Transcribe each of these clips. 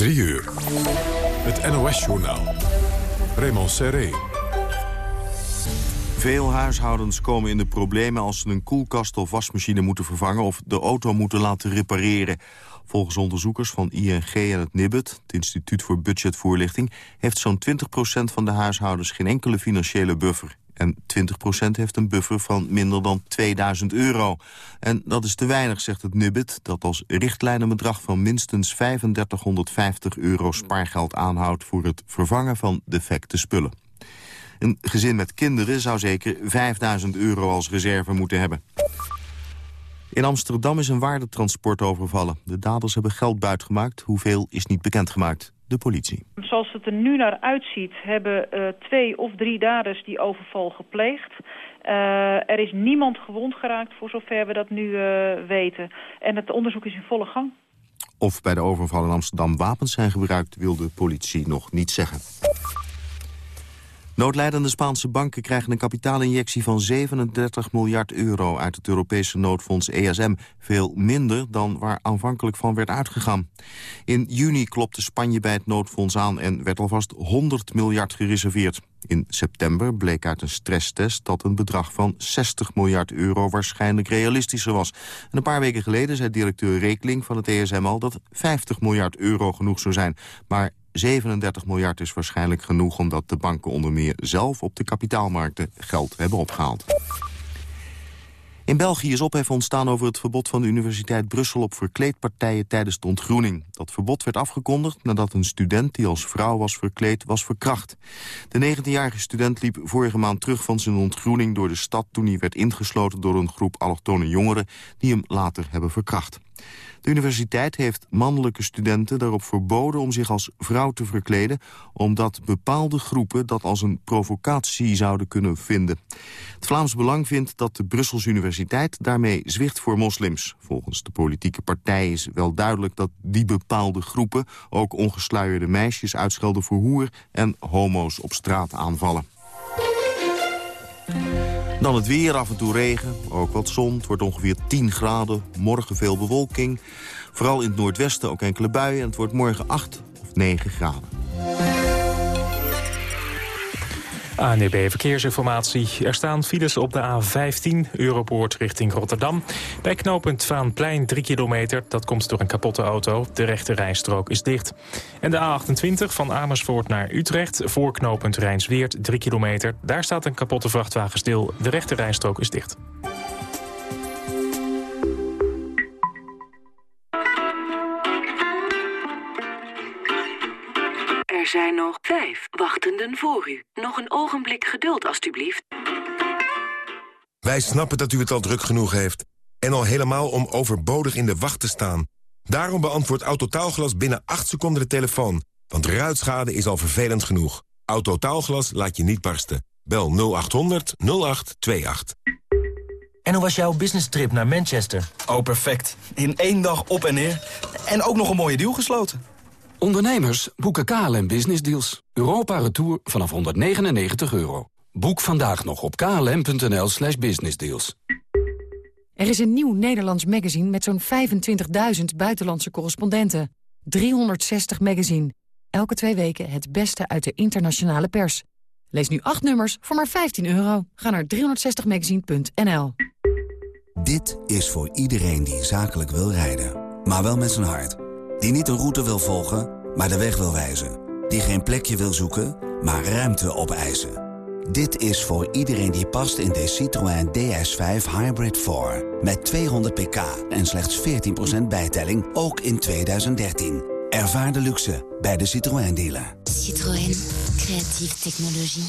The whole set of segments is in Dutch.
3 uur. Het NOS-journaal. Raymond Serré. Veel huishoudens komen in de problemen als ze een koelkast of wasmachine moeten vervangen... of de auto moeten laten repareren. Volgens onderzoekers van ING en het NIBUD, het Instituut voor Budgetvoorlichting... heeft zo'n 20% van de huishoudens geen enkele financiële buffer. En 20% heeft een buffer van minder dan 2000 euro. En dat is te weinig, zegt het NIBUD, dat als richtlijn een bedrag van minstens 3550 euro spaargeld aanhoudt... voor het vervangen van defecte spullen. Een gezin met kinderen zou zeker 5000 euro als reserve moeten hebben. In Amsterdam is een waardetransport overvallen. De daders hebben geld buitgemaakt. Hoeveel is niet bekendgemaakt. De politie. Zoals het er nu naar uitziet hebben uh, twee of drie daders die overval gepleegd. Uh, er is niemand gewond geraakt voor zover we dat nu uh, weten. En het onderzoek is in volle gang. Of bij de overval in Amsterdam wapens zijn gebruikt... wil de politie nog niet zeggen. Noodlijdende Spaanse banken krijgen een kapitaalinjectie van 37 miljard euro uit het Europese noodfonds ESM. Veel minder dan waar aanvankelijk van werd uitgegaan. In juni klopte Spanje bij het noodfonds aan en werd alvast 100 miljard gereserveerd. In september bleek uit een stresstest dat een bedrag van 60 miljard euro waarschijnlijk realistischer was. En een paar weken geleden zei directeur Rekeling van het ESM al dat 50 miljard euro genoeg zou zijn. Maar 37 miljard is waarschijnlijk genoeg omdat de banken onder meer zelf op de kapitaalmarkten geld hebben opgehaald. In België is ophef ontstaan over het verbod van de Universiteit Brussel op verkleedpartijen tijdens de ontgroening. Dat verbod werd afgekondigd nadat een student die als vrouw was verkleed was verkracht. De 19-jarige student liep vorige maand terug van zijn ontgroening door de stad toen hij werd ingesloten door een groep allochtone jongeren die hem later hebben verkracht. De universiteit heeft mannelijke studenten daarop verboden om zich als vrouw te verkleden, omdat bepaalde groepen dat als een provocatie zouden kunnen vinden. Het Vlaams Belang vindt dat de Brusselse Universiteit daarmee zwicht voor moslims. Volgens de politieke partij is wel duidelijk dat die bepaalde groepen ook ongesluierde meisjes uitschelden voor hoer en homo's op straat aanvallen. Dan het weer, af en toe regen, ook wat zon. Het wordt ongeveer 10 graden, morgen veel bewolking. Vooral in het noordwesten ook enkele buien. En het wordt morgen 8 of 9 graden. ANEB Verkeersinformatie. Er staan files op de A15, Europoort richting Rotterdam. Bij knooppunt Vaanplein 3 kilometer. Dat komt door een kapotte auto. De rechte rijstrook is dicht. En de A28 van Amersfoort naar Utrecht. Voor knooppunt Rijnsweert 3 kilometer. Daar staat een kapotte vrachtwagen stil. De rechte rijstrook is dicht. Zijn nog vijf wachtenden voor u. Nog een ogenblik geduld, alstublieft. Wij snappen dat u het al druk genoeg heeft. En al helemaal om overbodig in de wacht te staan. Daarom beantwoordt Autotaalglas binnen 8 seconden de telefoon. Want ruitschade is al vervelend genoeg. Autotaalglas laat je niet barsten. Bel 0800 0828. En hoe was jouw business trip naar Manchester? Oh, perfect. In één dag op en neer. En ook nog een mooie deal gesloten. Ondernemers boeken KLM Business Deals. Europa Retour vanaf 199 euro. Boek vandaag nog op klm.nl slash businessdeals. Er is een nieuw Nederlands magazine met zo'n 25.000 buitenlandse correspondenten. 360 magazine. Elke twee weken het beste uit de internationale pers. Lees nu acht nummers voor maar 15 euro. Ga naar 360magazine.nl Dit is voor iedereen die zakelijk wil rijden. Maar wel met zijn hart. Die niet een route wil volgen, maar de weg wil wijzen. Die geen plekje wil zoeken, maar ruimte opeisen. Dit is voor iedereen die past in de Citroën DS5 Hybrid 4. Met 200 pk en slechts 14% bijtelling, ook in 2013. Ervaar de luxe bij de Citroën dealer. Citroën, creatieve technologie.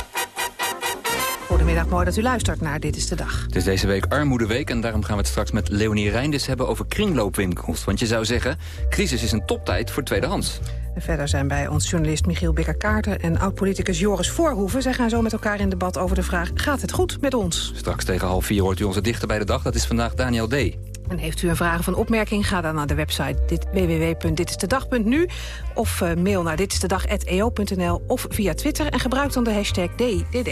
Goedemiddag, mooi dat u luistert naar Dit is de Dag. Het is deze week Armoedeweek en daarom gaan we het straks met Leonie Reinders hebben over kringloopwinkels. Want je zou zeggen, crisis is een toptijd voor tweedehands. En verder zijn bij ons journalist Michiel Bikker-Kaarten en oud-politicus Joris Voorhoeven. Zij gaan zo met elkaar in debat over de vraag, gaat het goed met ons? Straks tegen half vier hoort u onze dichter bij de dag, dat is vandaag Daniel D. En heeft u een vraag of een opmerking, ga dan naar de website dit, www.ditistedag.nu... of uh, mail naar ditistedag.eo.nl of via Twitter... en gebruik dan de hashtag DDD.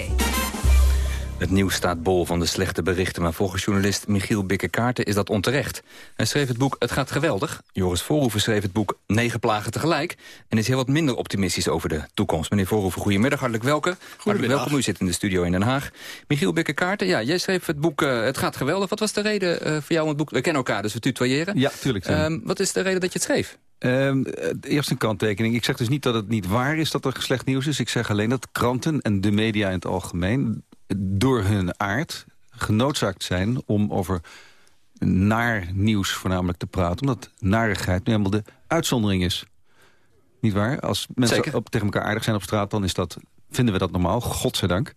Het nieuws staat bol van de slechte berichten... maar volgens journalist Michiel Bikke-Kaarten is dat onterecht. Hij schreef het boek Het gaat geweldig. Joris Voorhoeven schreef het boek Negen plagen tegelijk... en is heel wat minder optimistisch over de toekomst. Meneer Voorhoeven, goedemiddag, hartelijk welkom. Hartelijk welkom, u zit in de studio in Den Haag. Michiel Bikke-Kaarten, ja, jij schreef het boek uh, Het gaat geweldig. Wat was de reden uh, voor jou om het boek... We kennen elkaar, dus we tutoyeren. Ja, tuurlijk. Um, wat is de reden dat je het schreef? Um, eerst een kanttekening. Ik zeg dus niet dat het niet waar is dat er slecht nieuws is. Ik zeg alleen dat kranten en de media in het algemeen door hun aard genoodzaakt zijn om over naar nieuws voornamelijk te praten. Omdat narigheid nu helemaal de uitzondering is. Niet waar? Als mensen op, tegen elkaar aardig zijn op straat, dan is dat, vinden we dat normaal. Godzijdank.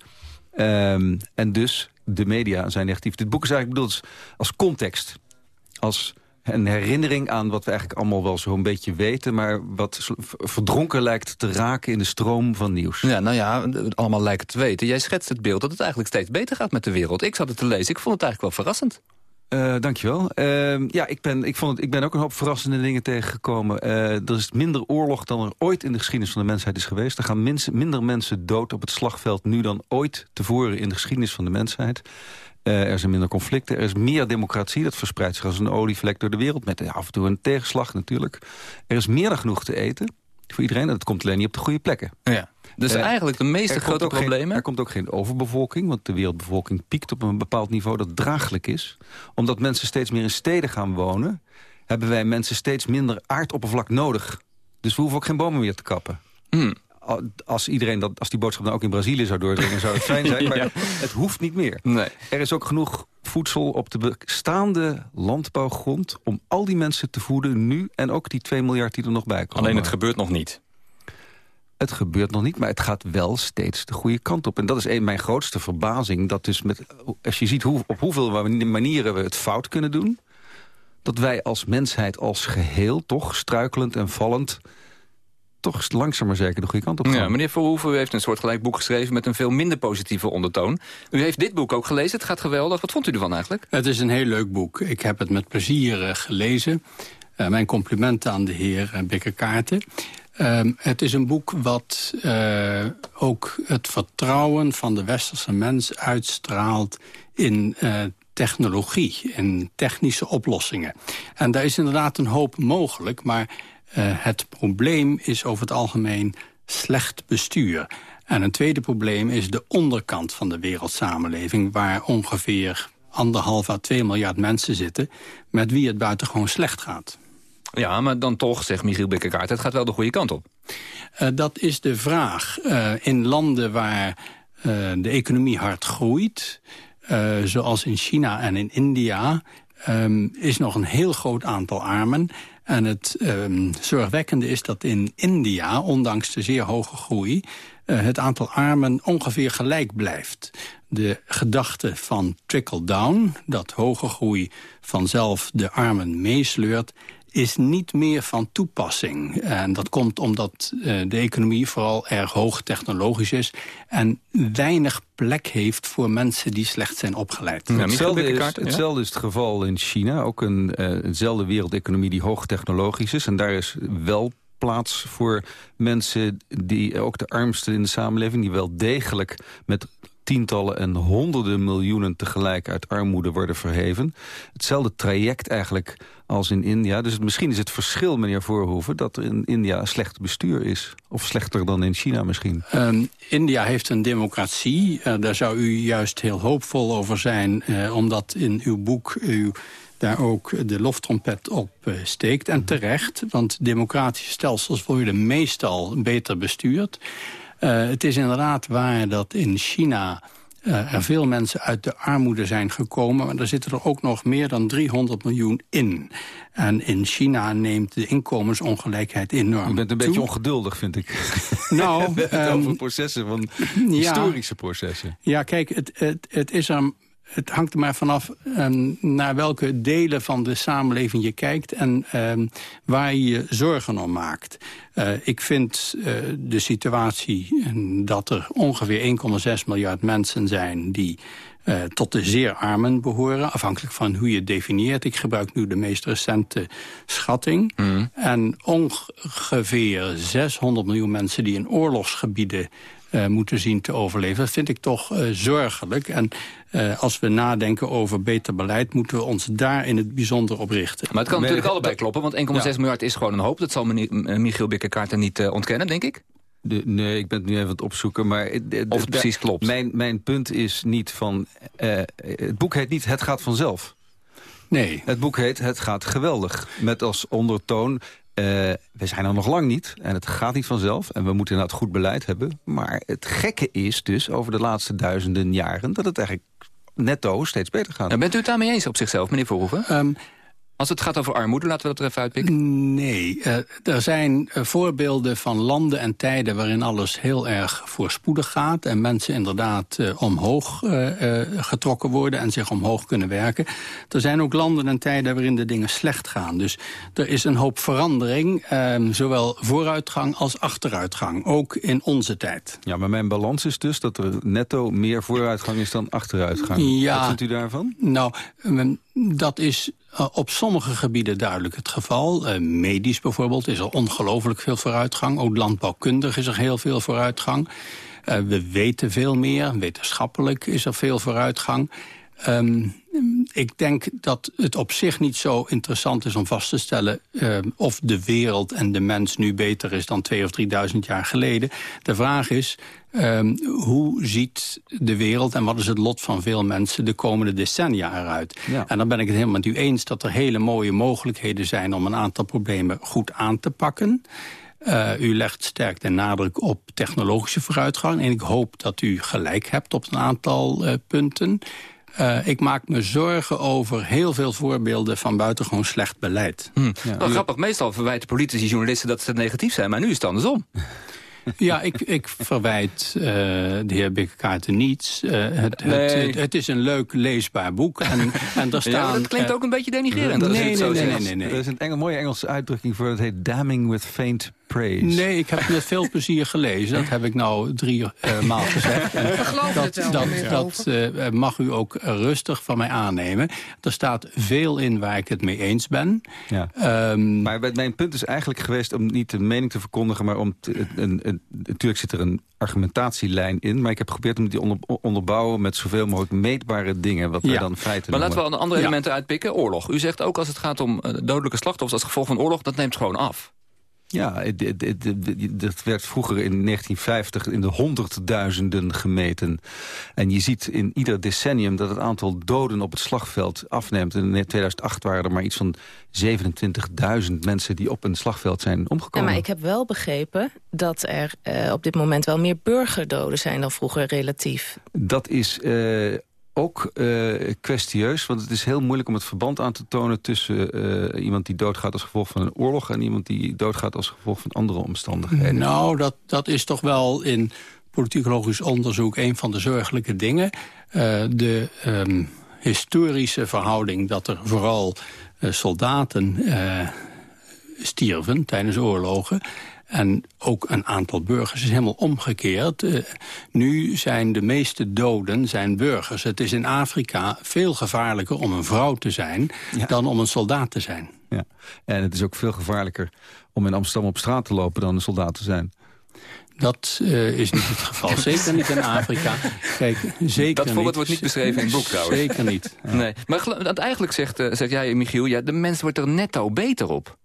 Um, en dus de media zijn negatief. Dit boek is eigenlijk bedoeld als context. Als een herinnering aan wat we eigenlijk allemaal wel zo'n beetje weten... maar wat verdronken lijkt te raken in de stroom van nieuws. Ja, nou ja, allemaal lijken te weten. Jij schetst het beeld dat het eigenlijk steeds beter gaat met de wereld. Ik zat het te lezen, ik vond het eigenlijk wel verrassend. Uh, dankjewel. Uh, ja, ik ben, ik, vond het, ik ben ook een hoop verrassende dingen tegengekomen. Uh, er is minder oorlog dan er ooit in de geschiedenis van de mensheid is geweest. Er gaan minst, minder mensen dood op het slagveld nu dan ooit tevoren in de geschiedenis van de mensheid. Uh, er zijn minder conflicten, er is meer democratie. Dat verspreidt zich als een olievlek door de wereld. Met af en toe een tegenslag natuurlijk. Er is meer dan genoeg te eten voor iedereen. En dat komt alleen niet op de goede plekken. Ja. Dus uh, eigenlijk de meeste grote problemen... Geen, er komt ook geen overbevolking, want de wereldbevolking piekt op een bepaald niveau dat draaglijk is. Omdat mensen steeds meer in steden gaan wonen... hebben wij mensen steeds minder aardoppervlak nodig. Dus we hoeven ook geen bomen meer te kappen. Hmm als, iedereen dat, als die boodschap dan ook in Brazilië zou doordringen... zou het fijn zijn, maar het hoeft niet meer. Nee. Er is ook genoeg voedsel op de bestaande landbouwgrond... om al die mensen te voeden nu en ook die 2 miljard die er nog bij komen. Alleen het gebeurt nog niet. Het gebeurt nog niet, maar het gaat wel steeds de goede kant op. En dat is een mijn grootste verbazing. Dat dus met, als je ziet hoe, op hoeveel manieren we het fout kunnen doen... dat wij als mensheid als geheel toch struikelend en vallend toch langzaam maar zeker de goede kant op gaan. Ja, meneer Verhoeven, u heeft een soortgelijk boek geschreven... met een veel minder positieve ondertoon. U heeft dit boek ook gelezen, het gaat geweldig. Wat vond u ervan eigenlijk? Het is een heel leuk boek. Ik heb het met plezier uh, gelezen. Uh, mijn complimenten aan de heer uh, Bikker Kaarten. Ehm, het is een boek wat ook het vertrouwen van de westerse mens uitstraalt... in technologie, in technische oplossingen. En daar is inderdaad een hoop mogelijk, maar uh, het probleem is over het algemeen slecht bestuur. En een tweede probleem is de onderkant van de wereldsamenleving... waar ongeveer anderhalf à twee miljard mensen zitten... met wie het buitengewoon slecht gaat. Ja, maar dan toch, zegt Michiel Bikkerkaart, het gaat wel de goede kant op. Uh, dat is de vraag. Uh, in landen waar de economie hard groeit... zoals in China en in India... Um, is nog een heel groot aantal armen... En het um, zorgwekkende is dat in India, ondanks de zeer hoge groei... Uh, het aantal armen ongeveer gelijk blijft. De gedachte van trickle-down, dat hoge groei vanzelf de armen meesleurt is niet meer van toepassing. En dat komt omdat uh, de economie vooral erg hoog technologisch is... en weinig plek heeft voor mensen die slecht zijn opgeleid. Ja, hetzelfde, is, hetzelfde is het geval in China. Ook een, uh, eenzelfde wereldeconomie die hoog technologisch is. En daar is wel plaats voor mensen die ook de armsten in de samenleving... die wel degelijk met tientallen en honderden miljoenen tegelijk uit armoede worden verheven. Hetzelfde traject eigenlijk als in India. Dus misschien is het verschil, meneer Voorhoeven... dat in India slecht bestuur is. Of slechter dan in China misschien. Um, India heeft een democratie. Uh, daar zou u juist heel hoopvol over zijn... Uh, omdat in uw boek u daar ook de loftrompet op uh, steekt. En terecht, want democratische stelsels worden meestal beter bestuurd. Uh, het is inderdaad waar dat in China uh, er veel mensen uit de armoede zijn gekomen. Maar er zitten er ook nog meer dan 300 miljoen in. En in China neemt de inkomensongelijkheid enorm Je bent een beetje ongeduldig, vind ik. Nou, um, over processen, van historische processen. Ja, kijk, het, het, het is er het hangt er maar vanaf um, naar welke delen van de samenleving je kijkt... en um, waar je je zorgen om maakt. Uh, ik vind uh, de situatie dat er ongeveer 1,6 miljard mensen zijn... die eh, tot de zeer armen behoren, afhankelijk van hoe je het definieert. Ik gebruik nu de meest recente schatting. Mm. En ongeveer 600 miljoen mensen die in oorlogsgebieden moeten zien te overleven. Dat vind ik toch uh, zorgelijk. En uh, als we nadenken over beter beleid... moeten we ons daar in het bijzonder op richten. Maar het kan natuurlijk allebei kloppen, want 1,6 ja. miljard is gewoon een hoop. Dat zal meneer, Michiel Bikkerkaarten niet ontkennen, denk ik. De, nee, ik ben het nu even aan het opzoeken. Maar de, of het precies klopt. Mijn, mijn punt is niet van... het boek heet niet Het gaat vanzelf. Nee. Het boek heet Het gaat geweldig. Met als ondertoon uh, we zijn er nog lang niet en het gaat niet vanzelf. En we moeten inderdaad goed beleid hebben. Maar het gekke is dus over de laatste duizenden jaren... dat het eigenlijk netto steeds beter gaat. En bent u het daarmee eens op zichzelf, meneer Verhoeven? Um, als het gaat over armoede, laten we dat er even uitpikken. Nee, uh, er zijn uh, voorbeelden van landen en tijden... waarin alles heel erg voorspoedig gaat... en mensen inderdaad uh, omhoog getrokken worden... en zich omhoog kunnen werken. Er zijn ook landen en tijden waarin de dingen slecht gaan. Dus er is een hoop verandering, ehm, zowel vooruitgang als achteruitgang. Ook in onze tijd. Ja, maar mijn balans is dus dat er netto meer vooruitgang is dan achteruitgang. Ja, Wat vindt u daarvan? Nou, um, dat is op sommige gebieden duidelijk het geval. Uh, medisch bijvoorbeeld is er ongelooflijk veel vooruitgang. Ook landbouwkundig is er heel veel vooruitgang. Uh, we weten veel meer. Wetenschappelijk is er veel vooruitgang. Um, ik denk dat het op zich niet zo interessant is om vast te stellen... Uh, of de wereld en de mens nu beter is dan twee of drieduizend jaar geleden. De vraag is, um, hoe ziet de wereld en wat is het lot van veel mensen... de komende decennia eruit? Ja. En dan ben ik het helemaal met u eens dat er hele mooie mogelijkheden zijn... om een aantal problemen goed aan te pakken... Uh, u legt sterk de nadruk op technologische vooruitgang. En ik hoop dat u gelijk hebt op een aantal uh, punten. Uh, ik maak me zorgen over heel veel voorbeelden van buitengewoon slecht beleid. Hm. Ja. Wel, grappig, meestal verwijten politici, journalisten dat ze negatief zijn, maar nu is het andersom. Ja, ik, ik verwijt uh, de heer Bikkekaarten niets. Uh, het, nee. het, het, het, is een leuk leesbaar boek. En, en daar staan, ja, dat klinkt uh, ook een beetje denigrerend. Nee, nee, nee, nee, nee, nee. Er is een Engel, mooie Engelse uitdrukking voor, het heet damning with faint praise. Nee, ik heb het met veel plezier gelezen. Dat heb ik nou drie uh, maal gezegd. Dat dat, dat uh, mag u ook rustig van mij aannemen. Er staat veel in waar ik het mee eens ben. Ja. Um, maar mijn punt is eigenlijk geweest om niet een mening te verkondigen... maar om te, een, een, natuurlijk zit er een argumentatielijn in... maar ik heb geprobeerd om die onder, onderbouwen met zoveel mogelijk meetbare dingen... wat ja. dan feiten Maar laten we een andere elementen ja. uitpikken. Oorlog. U zegt ook als het gaat om dodelijke slachtoffers als gevolg van oorlog... dat neemt gewoon af. Ja, dat werd vroeger in 1950 in de honderdduizenden gemeten. En je ziet in ieder decennium dat het aantal doden op het slagveld afneemt. In 2008 waren er maar iets van 27.000 mensen die op een slagveld zijn omgekomen. Ja, maar ik heb wel begrepen dat er uh, op dit moment wel meer burgerdoden zijn dan vroeger relatief. Dat is... Uh, ook uh, kwestieus, want het is heel moeilijk om het verband aan te tonen... tussen uh, iemand die doodgaat als gevolg van een oorlog... en iemand die doodgaat als gevolg van andere omstandigheden. Nou, dat, dat is toch wel in politicologisch onderzoek... een van de zorgelijke dingen. Uh, de um, historische verhouding dat er vooral soldaten stierven tijdens oorlogen... En ook een aantal burgers is helemaal omgekeerd. Uh, nu zijn de meeste doden zijn burgers. Het is in Afrika veel gevaarlijker om een vrouw te zijn... Ja. dan om een soldaat te zijn. Ja. En het is ook veel gevaarlijker om in Amsterdam op straat te lopen... dan een soldaat te zijn. Dat uh, is niet het geval. Zeker niet in Afrika. Kijk, zeker dat voorbeeld niet. wordt niet beschreven in het boek trouwens. Zeker niet. Ja. Nee. Maar eigenlijk zegt, uh, zeg jij, Michiel... Ja, de mens wordt er netto beter op.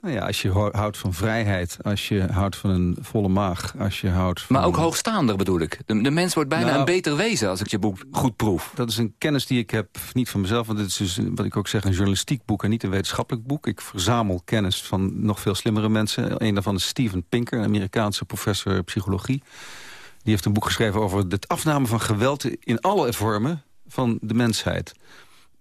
Nou ja, als je houdt van vrijheid, als je houdt van een volle maag, als je houdt van... Maar ook hoogstaander bedoel ik. De, de mens wordt bijna nou, een beter wezen als ik je boek goed proef. Dat is een kennis die ik heb, niet van mezelf, want dit is dus, wat ik ook zeg, een journalistiek boek en niet een wetenschappelijk boek. Ik verzamel kennis van nog veel slimmere mensen. Een daarvan is Steven Pinker, een Amerikaanse professor psychologie. Die heeft een boek geschreven over de afname van geweld in alle vormen van de mensheid.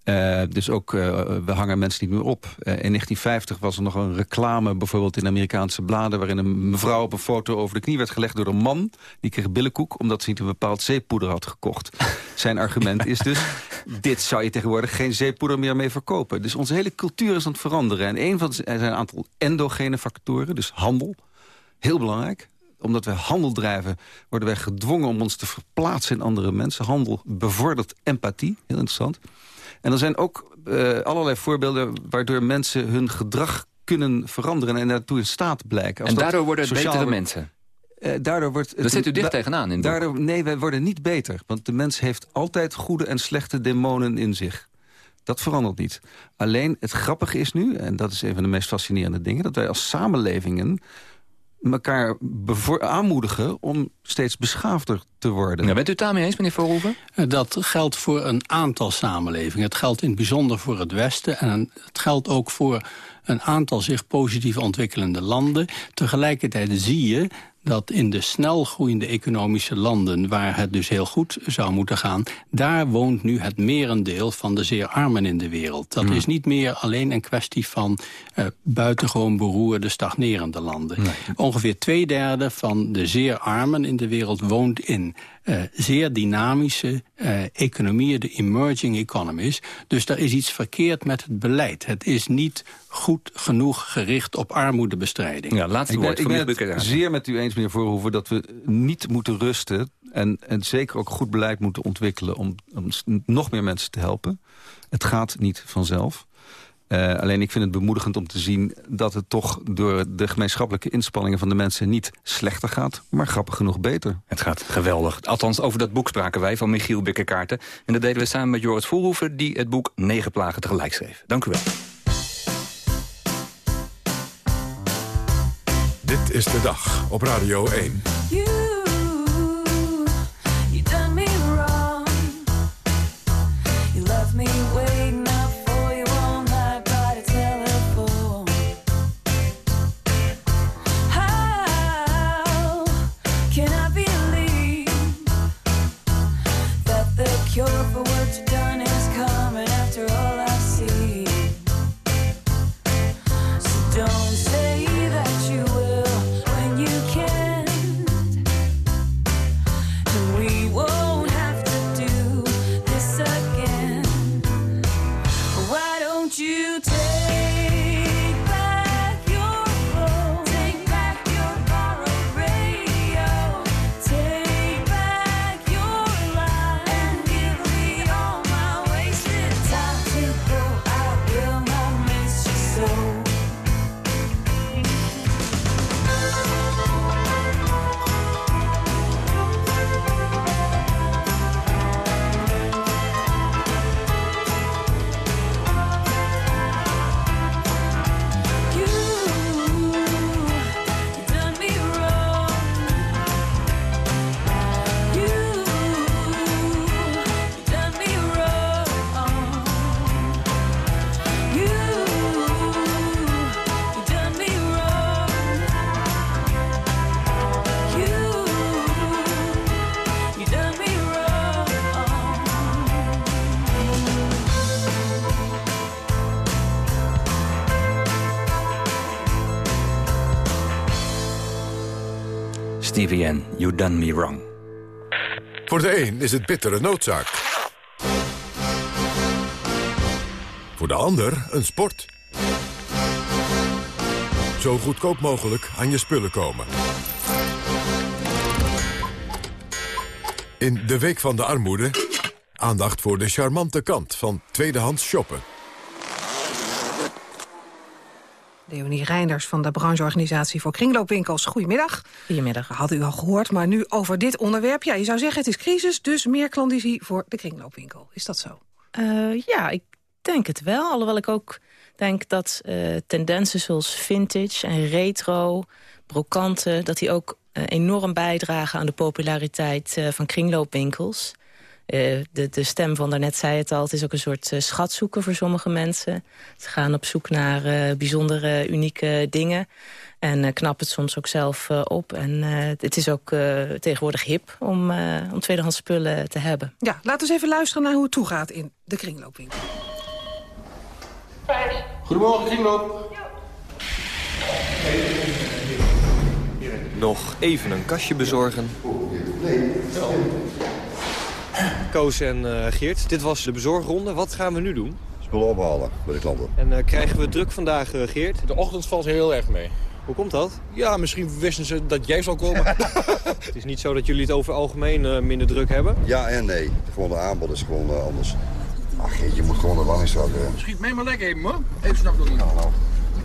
Uh, dus ook, uh, we hangen mensen niet meer op. Uh, in 1950 was er nog een reclame, bijvoorbeeld in Amerikaanse bladen... waarin een mevrouw op een foto over de knie werd gelegd door een man. Die kreeg billenkoek, omdat ze niet een bepaald zeepoeder had gekocht. Zijn argument is dus, dit zou je tegenwoordig geen zeepoeder meer mee verkopen. Dus onze hele cultuur is aan het veranderen. En een van er zijn een aantal endogene factoren, dus handel, heel belangrijk omdat wij handel drijven... worden wij gedwongen om ons te verplaatsen in andere mensen. Handel bevordert empathie, heel interessant. En er zijn ook uh, allerlei voorbeelden waardoor mensen hun gedrag kunnen veranderen... en daartoe in staat blijken. Als en daardoor worden het betere mensen? Uh, daardoor wordt dat zit u dicht tegenaan in daardoor, Nee, wij worden niet beter. Want de mens heeft altijd goede en slechte demonen in zich. Dat verandert niet. Alleen het grappige is nu, en dat is een van de meest fascinerende dingen... dat wij als samenlevingen elkaar aanmoedigen om steeds beschaafder te worden. Ja, bent u het daarmee eens, meneer Verhoeven? Eh, dat geldt voor een aantal samenlevingen. Het geldt in het bijzonder voor het Westen... en het geldt ook voor een aantal zich positief ontwikkelende landen. Tegelijkertijd zie je dat in de snel groeiende economische landen... waar het dus heel goed zou moeten gaan... daar woont nu het merendeel van de zeer armen in de wereld. Dat is niet meer alleen een kwestie van uh, buitengewoon beroerde, stagnerende landen. Ongeveer twee derde van de zeer armen in de wereld woont in uh, zeer dynamische uh, economieën, de emerging economies. Dus daar is iets verkeerd met het beleid. Het is niet goed genoeg gericht op armoedebestrijding. Ja, laatste ik ben. Ik ben het zeer met u eens, meneer Voorhoeven... dat we niet moeten rusten en, en zeker ook goed beleid moeten ontwikkelen... Om, om nog meer mensen te helpen. Het gaat niet vanzelf. Uh, alleen ik vind het bemoedigend om te zien dat het toch door de gemeenschappelijke inspanningen van de mensen niet slechter gaat, maar grappig genoeg beter. Het gaat geweldig. Althans, over dat boek spraken wij van Michiel Bikkerkaarten. En dat deden we samen met Joris Voelhoeven, die het boek Negen Plagen tegelijk schreef. Dank u wel. Dit is de dag op Radio 1. cure for You Done Me Wrong. Voor de een is het bittere noodzaak. Voor de ander een sport. Zo goedkoop mogelijk aan je spullen komen. In de Week van de Armoede... aandacht voor de charmante kant van tweedehands shoppen. Leonie Reinders van de brancheorganisatie voor kringloopwinkels. Goedemiddag. Goedemiddag. Had u al gehoord, maar nu over dit onderwerp. Ja, je zou zeggen het is crisis, dus meer klandizie voor de kringloopwinkel. Is dat zo? Uh, ja, ik denk het wel. Alhoewel ik ook denk dat uh, tendensen zoals vintage en retro, brokanten... dat die ook uh, enorm bijdragen aan de populariteit van kringloopwinkels. Uh, de, de stem van daarnet zei het al, het is ook een soort uh, schatzoeken voor sommige mensen. Ze gaan op zoek naar uh, bijzondere, unieke dingen. En knappen het soms ook zelf op. En het is ook tegenwoordig hip om, om tweedehands spullen te hebben. Ja, laten we eens even luisteren naar hoe het toegaat in de kringloopwinkel. Goedemorgen, kringloop. Nog even een kastje bezorgen. Nee. Koos en uh, Geert, dit was de bezorgronde. Wat gaan we nu doen? Spullen ophalen bij de klanten. En uh, krijgen we druk vandaag, uh, Geert? De ochtend valt heel erg mee. Hoe komt dat? Ja, misschien wisten ze dat jij zou komen. het is niet zo dat jullie het over algemeen uh, minder druk hebben? Ja en nee. Gewoon de aanbod is gewoon uh, anders. Ach, je moet gewoon de Langstraat... Schiet mij maar lekker even, hoor. Even snap doen. Nou, nou.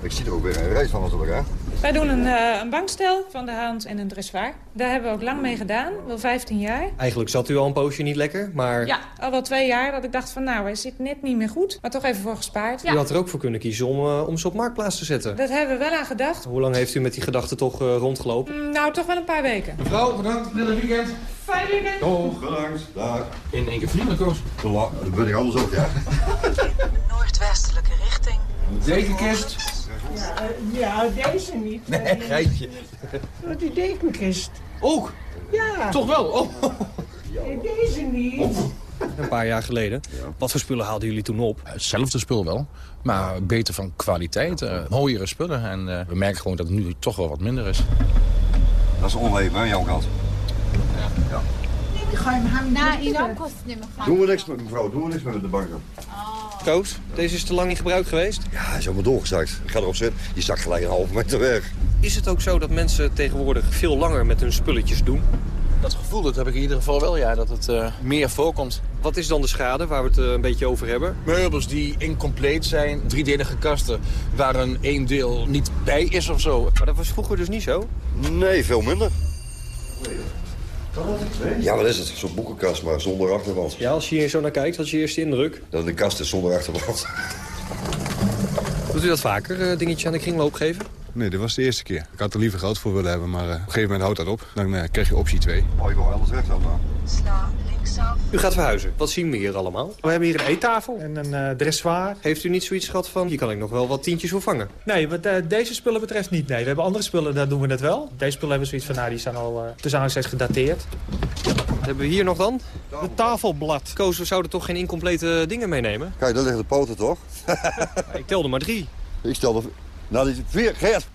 Ik zie er ook weer een reis van natuurlijk, hè? Wij doen een, uh, een bankstel van de hand en een dressoir. Daar hebben we ook lang mee gedaan, wel 15 jaar. Eigenlijk zat u al een poosje niet lekker, maar... Ja, al wel twee jaar dat ik dacht van nou, hij zit net niet meer goed. Maar toch even voor gespaard. U had er ook voor kunnen kiezen om, uh, om ze op marktplaats te zetten. Dat hebben we wel aan gedacht. Hoe lang heeft u met die gedachte toch uh, rondgelopen? Mm, nou, toch wel een paar weken. Mevrouw, bedankt. Dit weekend. Fijn weekend. Doeg, bedankt. Dag. In één keer vliegen, Koos. Dat ben ik anders ook, ja. Noordwestelijke richting. Dekenkist. Ja, uh, ja, deze niet. Nee, geitje. Uh, die dekenkist. Ook? Ja. Toch wel? Oh. Nee, deze niet. Oh. Een paar jaar geleden. Ja. Wat voor spullen haalden jullie toen op? Hetzelfde spul wel, maar beter van kwaliteit. Uh, mooiere spullen. En uh, we merken gewoon dat het nu toch wel wat minder is. Dat is onleven, hè, jouw kant? Ja. ja. Doen we niks met mevrouw, doen we niks met de banken. Koos, deze is te lang in gebruik geweest? Ja, hij is helemaal doorgezakt. Ik ga erop zitten, die zakt gelijk een halve meter weg. Is het ook zo dat mensen tegenwoordig veel langer met hun spulletjes doen? Dat gevoel dat heb ik in ieder geval wel, ja, dat het uh, meer voorkomt. Wat is dan de schade waar we het uh, een beetje over hebben? Meubels die incompleet zijn, driedelige kasten waar een één deel niet bij is of zo. Maar dat was vroeger dus niet zo? Nee, veel minder. Ja, wat is het? Zo'n boekenkast, maar zonder achterwand. Ja, als je hier zo naar kijkt, wat is je eerste indruk? Dat de kast is zonder achterwand. Doet u dat vaker, uh, dingetje aan de kringloop geven? Nee, dit was de eerste keer. Ik had er liever geld voor willen hebben, maar uh, op een gegeven moment houdt dat op. Dan uh, krijg je optie 2. Oh, je wil alles rechts dan. Sla linksaf. U gaat verhuizen. Wat zien we hier allemaal? We hebben hier een eettafel en een uh, dressoir. Heeft u niet zoiets gehad van, hier kan ik nog wel wat tientjes voor vangen? Nee, wat uh, deze spullen betreft niet. Nee, we hebben andere spullen, daar doen we het wel. Deze spullen hebben we zoiets van, nou, die zijn al uh, tussen aanhalingstekens gedateerd. Wat hebben we hier nog dan? De tafelblad. Koos, we zouden toch geen incomplete dingen meenemen? Kijk, daar liggen de poten toch? ik telde maar drie. Ik stelde... Nou, die vier. Gert!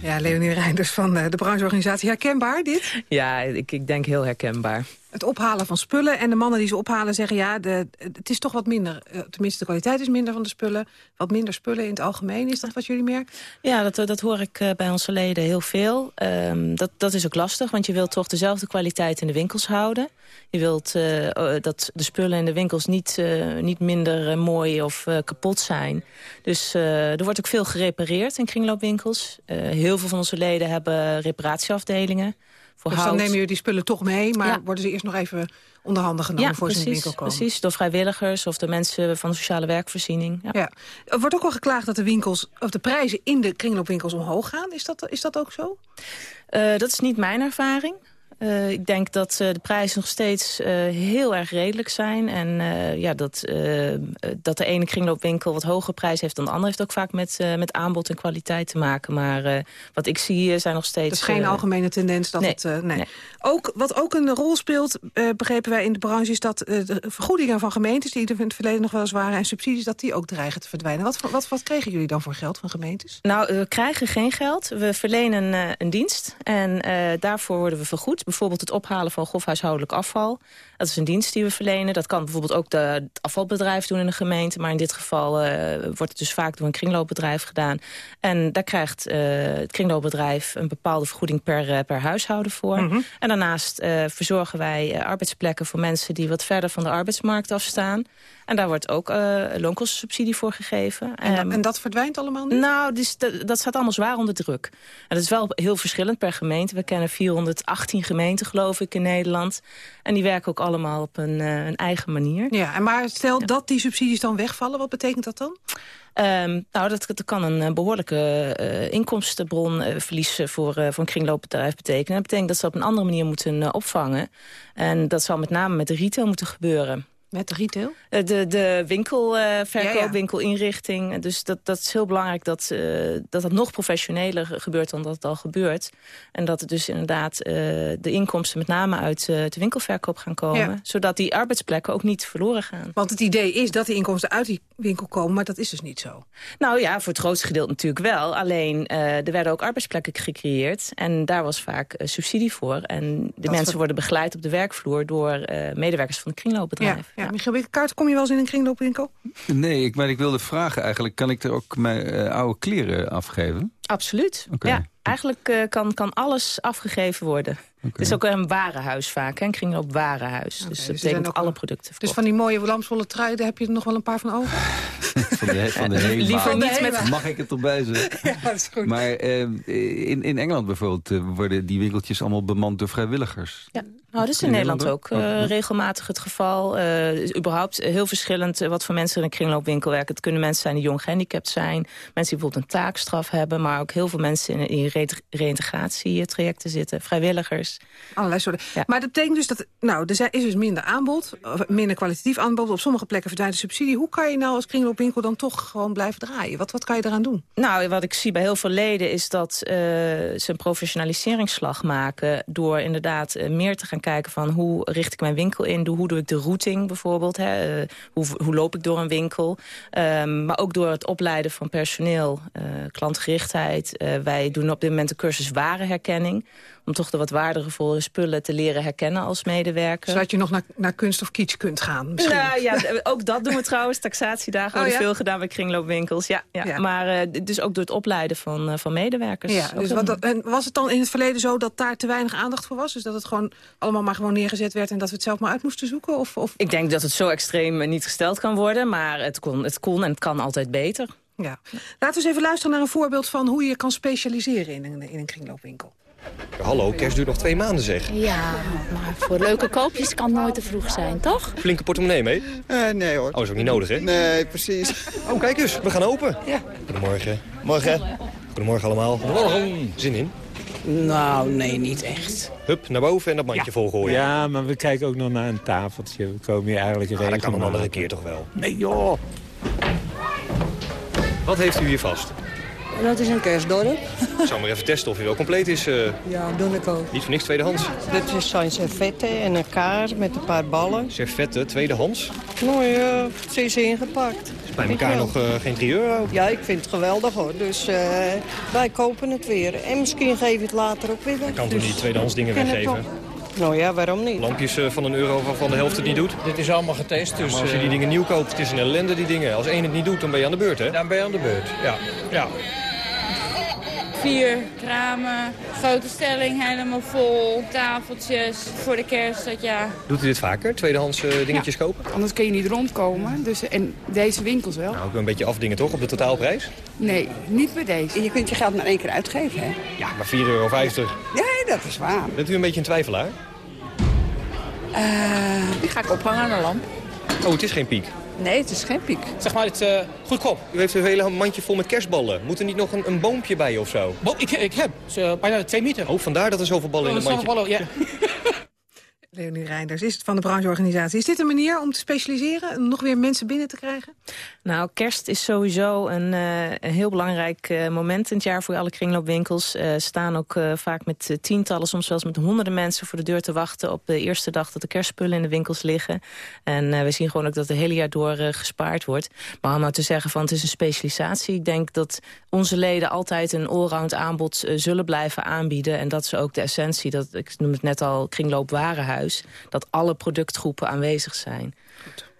Ja, Leonie Reinders van de brancheorganisatie. Herkenbaar, dit? Ja, ik, ik denk heel herkenbaar. Het ophalen van spullen en de mannen die ze ophalen zeggen... ja, de, het is toch wat minder, tenminste de kwaliteit is minder van de spullen. Wat minder spullen in het algemeen, is dat wat jullie merken? Ja, dat, dat hoor ik bij onze leden heel veel. Um, dat, dat is ook lastig, want je wilt toch dezelfde kwaliteit in de winkels houden. Je wilt uh, dat de spullen in de winkels niet, niet minder mooi of kapot zijn. Dus er wordt ook veel gerepareerd in kringloopwinkels. heel veel van onze leden hebben reparatieafdelingen. Voor dus hout. dan nemen jullie die spullen toch mee, maar ja. worden ze eerst nog even onder handen genomen ja, voor precies, ze in de winkel komen? precies, door vrijwilligers of de mensen van de sociale werkvoorziening. Ja. Ja. Er wordt ook wel geklaagd dat de, winkels, of de prijzen in de kringloopwinkels omhoog gaan. Is dat, is dat ook zo? Uh, dat is niet mijn ervaring. Uh, ik denk dat uh, de prijzen nog steeds uh, heel erg redelijk zijn. En ja, dat, dat de ene kringloopwinkel wat hogere prijs heeft dan de andere... heeft ook vaak met, met aanbod en kwaliteit te maken. Maar wat ik zie zijn nog steeds... Dat is geen algemene tendens dat nee, het... Nee. nee. Ook, wat ook een rol speelt, begrepen wij in de branche... is dat de vergoedingen van gemeentes, die er in het verleden nog wel eens waren... en subsidies, dat die ook dreigen te verdwijnen. Wat, wat, wat kregen jullie dan voor geld van gemeentes? Nou, we krijgen geen geld. We verlenen een dienst en daarvoor worden we vergoed bijvoorbeeld het ophalen van grofhuishoudelijk afval. Dat is een dienst die we verlenen. Dat kan bijvoorbeeld ook de, het afvalbedrijf doen in de gemeente. Maar in dit geval uh, wordt het dus vaak door een kringloopbedrijf gedaan. En daar krijgt uh, het kringloopbedrijf een bepaalde vergoeding per, uh, per huishouden voor. Mhm. Mm -hmm. En daarnaast verzorgen wij arbeidsplekken voor mensen die wat verder van de arbeidsmarkt afstaan. En daar wordt ook uh, loonkostensubsidie voor gegeven. En, um, en, dat verdwijnt allemaal nu? Nou, dus dat, dat staat allemaal zwaar onder druk. En dat is wel heel verschillend per gemeente. We kennen 418 gemeenten, geloof ik, in Nederland. En die werken ook allemaal op een, uh, een eigen manier. Ja, en maar stel ja. dat die subsidies dan wegvallen, wat betekent dat dan? Um, nou, dat, dat kan een behoorlijke uh, inkomstenbronverlies uh, voor, uh, voor een kringloopbedrijf betekenen. Dat betekent dat ze op een andere manier moeten opvangen. En dat zal met name met de retail moeten gebeuren. Met de retail? De, de winkelverkoop, uh, ja, ja. winkelinrichting. Dus dat, dat is heel belangrijk dat, uh, dat het nog professioneler gebeurt dan dat het al gebeurt. En dat het dus inderdaad uh, de inkomsten met name uit de winkelverkoop gaan komen. Ja. Zodat die arbeidsplekken ook niet verloren gaan. Want het idee is dat die inkomsten uit die winkel komen, maar dat is dus niet zo. Nou ja, voor het grootste gedeelte natuurlijk wel. Alleen er werden ook arbeidsplekken gecreëerd. En daar was vaak subsidie voor. En de dat mensen worden begeleid op de werkvloer door medewerkers van het kringloopbedrijf. Ja. Michiel kom je wel eens in een kringloopwinkel? Nee, ik, maar ik wilde vragen eigenlijk... kan ik er ook mijn uh, oude kleren afgeven? Absoluut. Ja, eigenlijk eh, kan, kan alles afgegeven worden. Het is ook een warenhuis vaak, hè? een kringloop warenhuis. dus dat dus er betekent ook alle producten. Dus van die mooie lamsvolle trui, daar heb je er nog wel een paar van over? Van de, van de Hema. Liever niet met- Mag ik het erbij zeggen? Ja, dat is goed. Maar eh, in, in Engeland bijvoorbeeld eh, worden die winkeltjes allemaal bemand door vrijwilligers. Ja. Nou, dat is in, In Nederland ook Nederland eh, ook? regelmatig het geval. Eh, is überhaupt heel verschillend wat voor mensen in een kringloopwinkel werken. Het kunnen mensen zijn die jong gehandicapt zijn. Mensen die bijvoorbeeld een taakstraf hebben. Maar ook heel veel mensen in, in re- reïntegratietrajecten zitten. Vrijwilligers. Allerlei soorten. Maar dat betekent dus dat nou, er is dus minder aanbod, minder kwalitatief aanbod. Op sommige plekken verdwijnt de subsidie. Hoe kan je nou als kringloopwinkel dan toch gewoon blijven draaien? Wat, wat kan je eraan doen? Nou, wat ik zie bij heel veel leden is dat eh, ze een professionaliseringsslag maken... door inderdaad eh, meer te gaan kijken van hoe richt ik mijn winkel in... Hoe doe ik de routing bijvoorbeeld, hè? eh, hoe, hoe loop ik door een winkel. Ehm, maar ook door het opleiden van personeel, klantgerichtheid. Wij doen op dit moment de cursus warenherkenning... om toch de wat waardevolle spullen te leren herkennen als medewerker. Zodat je nog naar, naar kunst of kitsch kunt gaan. Misschien. Nou ja, ook dat doen we trouwens. Taxatiedagen Oh, ja? veel gedaan bij kringloopwinkels. Ja, ja. Ja. Maar eh, dus ook door het opleiden van, eh, van medewerkers. Ja, dus wat, dat- en was het dan in het verleden zo dat daar te weinig aandacht voor was? Dus dat het gewoon allemaal maar gewoon neergezet werd... en dat we het zelf maar uit moesten zoeken? Of, of... Ik denk dat het zo extreem eh, niet gesteld kan worden. Maar het kon, het kon en het kan altijd beter. Ja. Laten we eens even luisteren naar een voorbeeld van hoe je kan specialiseren in een, in een kringloopwinkel. Hallo, kerst duurt nog twee maanden zeg. Ja, maar voor leuke koopjes kan het nooit te vroeg zijn, toch? Flinke portemonnee mee? nee hoor. Oh, is ook niet nodig, hè? Nee, precies. Oh, kijk eens, we gaan open. Ja. Goedemorgen. Morgen. Goedemorgen allemaal. Goedemorgen. Zin in? Nou, nee, niet echt. Hup, naar boven en dat mandje volgooien. Ja, maar we kijken ook nog naar een tafeltje. We komen hier eigenlijk Ah, dat kan een regelmatig. andere keer toch wel. Nee joh. Wat heeft u hier vast? Dat is een kerstdorp. Ik zal maar even testen of hij wel compleet is. eh, Ja, doe ik ook. niet voor niks tweedehands. Dit is zijn servetten en een kaart met een paar ballen. Servetten, tweedehands. Nou ja, ze is ingepakt. Is bij elkaar nog eh, geen 3 euro. Ja, ik vind het geweldig hoor. Dus eh, wij kopen het weer. En misschien geef je het later ook weer weg. Ik kan toch Dus niet tweedehands dingen weggeven? Nou ja, waarom niet? Lampjes eh, van een euro waarvan de helft het niet doet. Dit is allemaal getest, dus... Maar als je eh, die dingen nieuw koopt, het is een ellende die dingen. Als één het niet doet, dan ben je aan de beurt, hè? Dan ben je aan de beurt, ja. ja. Vier ramen, grote stelling helemaal vol, tafeltjes voor de kerst, dat ja. Doet u dit vaker, tweedehands eh, dingetjes kopen? Anders kun je niet rondkomen. Dus, en deze winkels wel. Nou, ook een beetje afdingen toch, op de totaalprijs? Nee, niet bij deze. Je kunt je geld maar één keer uitgeven, hè? Ja, maar 4,50 euro. Nee, dat is waar. Bent u een beetje een twijfelaar? die ga ik ophangen aan de lamp. Oh, het is geen piek. Nee, het is geen piek. Zeg maar, het uh, goedkoop. U heeft een hele mandje vol met kerstballen. Moet er niet nog een, een boompje bij of zo? ik, ik heb ze bijna twee meter. Oh, vandaar dat er zoveel ballen in het mandje... Ballen, ja. Leonie Reinders is het van de brancheorganisatie. Is dit een manier om te specialiseren en nog weer mensen binnen te krijgen? Nou, kerst is sowieso een, uh, een heel belangrijk uh, moment in het jaar voor alle kringloopwinkels. Uh, staan ook vaak met tientallen, soms zelfs met honderden mensen voor de deur te wachten op de eerste dag dat de kerstspullen in de winkels liggen. En we zien gewoon ook dat het hele jaar door gespaard wordt. Maar om nou te zeggen van het is een specialisatie. Ik denk dat onze leden altijd een allround aanbod zullen blijven aanbieden. En dat is ook de essentie. Dat, ik noem het net al kringloopwarenhuis. Dat alle productgroepen aanwezig zijn.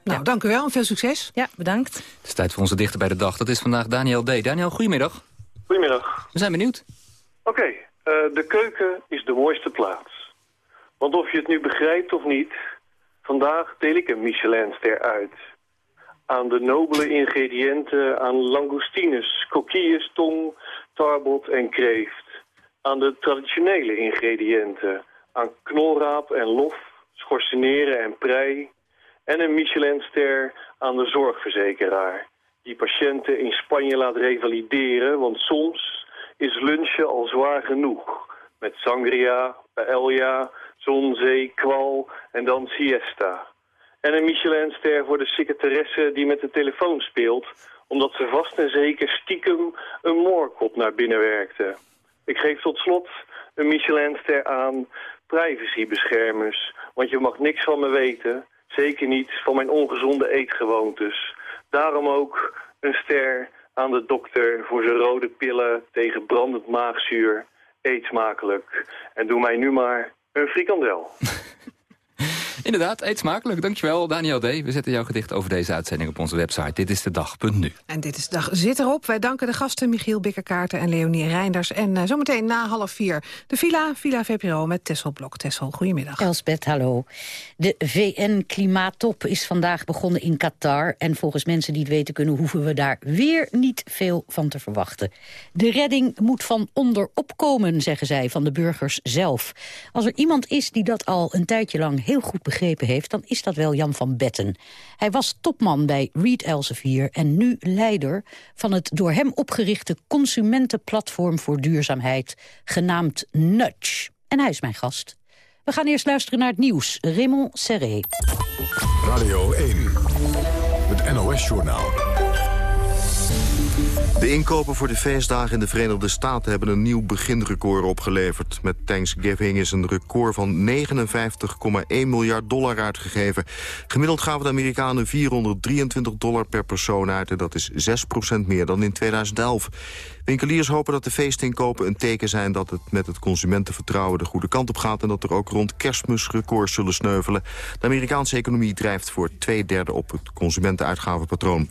Nou, ja. dank u wel en veel succes. Ja, bedankt. Het is tijd voor onze dichter bij de dag. Dat is vandaag Daniel D. Daniel, goedemiddag. Goedemiddag. We zijn benieuwd. Oké, okay, uh, de keuken is de mooiste plaats. Want of je het nu begrijpt of niet, vandaag deel ik een Michelinster uit. Aan de nobele ingrediënten, aan langoustines, coquilles, tong, tarbot en kreeft. Aan de traditionele ingrediënten, aan knolraap en lof, schorseneren en prei en een Michelinster aan de zorgverzekeraar. Die patiënten in Spanje laat revalideren, want soms is lunchen al zwaar genoeg. Met sangria, paella, zon, zee, kwal en dan siesta. En een Michelinster voor de secretaresse die met de telefoon speelt... omdat ze vast en zeker stiekem een moorkop naar binnen werkte. Ik geef tot slot een Michelinster aan privacybeschermers. Want je mag niks van me weten, zeker niet van mijn ongezonde eetgewoontes. Daarom ook een ster aan de dokter voor zijn rode pillen tegen brandend maagzuur. Eet smakelijk. En doe mij nu maar een frikandel. Inderdaad, eet smakelijk. Dankjewel, Daniel D. We zetten jouw gedicht over deze uitzending op onze website. Dit is de dag.nu. En dit is de dag zit erop. Wij danken de gasten Michiel Bikkerkaarten en Leonie Reinders. En uh, zometeen na half vier de Villa, Villa VPRO met Tessel Blok. Tessel, goedemiddag. Elsbeth, hallo. De VN-klimaattop is vandaag begonnen in Qatar. En volgens mensen die het weten kunnen, hoeven we daar weer niet veel van te verwachten. De redding moet van onderop komen, zeggen zij, van de burgers zelf. Als er iemand is die dat al een tijdje lang heel goed begrepen heeft... dan is dat wel Jan van Betten. Hij was topman bij Reed Elsevier en nu leider... van het door hem opgerichte consumentenplatform voor duurzaamheid... genaamd Nudge. En hij is mijn gast. We gaan eerst luisteren naar het nieuws. Raymond Serré. Radio 1, het NOS-journaal. De inkopen voor de feestdagen in de Verenigde Staten hebben een nieuw beginrecord opgeleverd. Met Thanksgiving is een record van 59,1 miljard dollar uitgegeven. Gemiddeld gaven de Amerikanen 423 dollar per persoon uit... en dat is 6% meer dan in 2011. Winkeliers hopen dat de feestinkopen een teken zijn... dat het met het consumentenvertrouwen de goede kant op gaat... en dat er ook rond kerstmis records zullen sneuvelen. De Amerikaanse economie drijft voor twee derde op het consumentenuitgavenpatroon.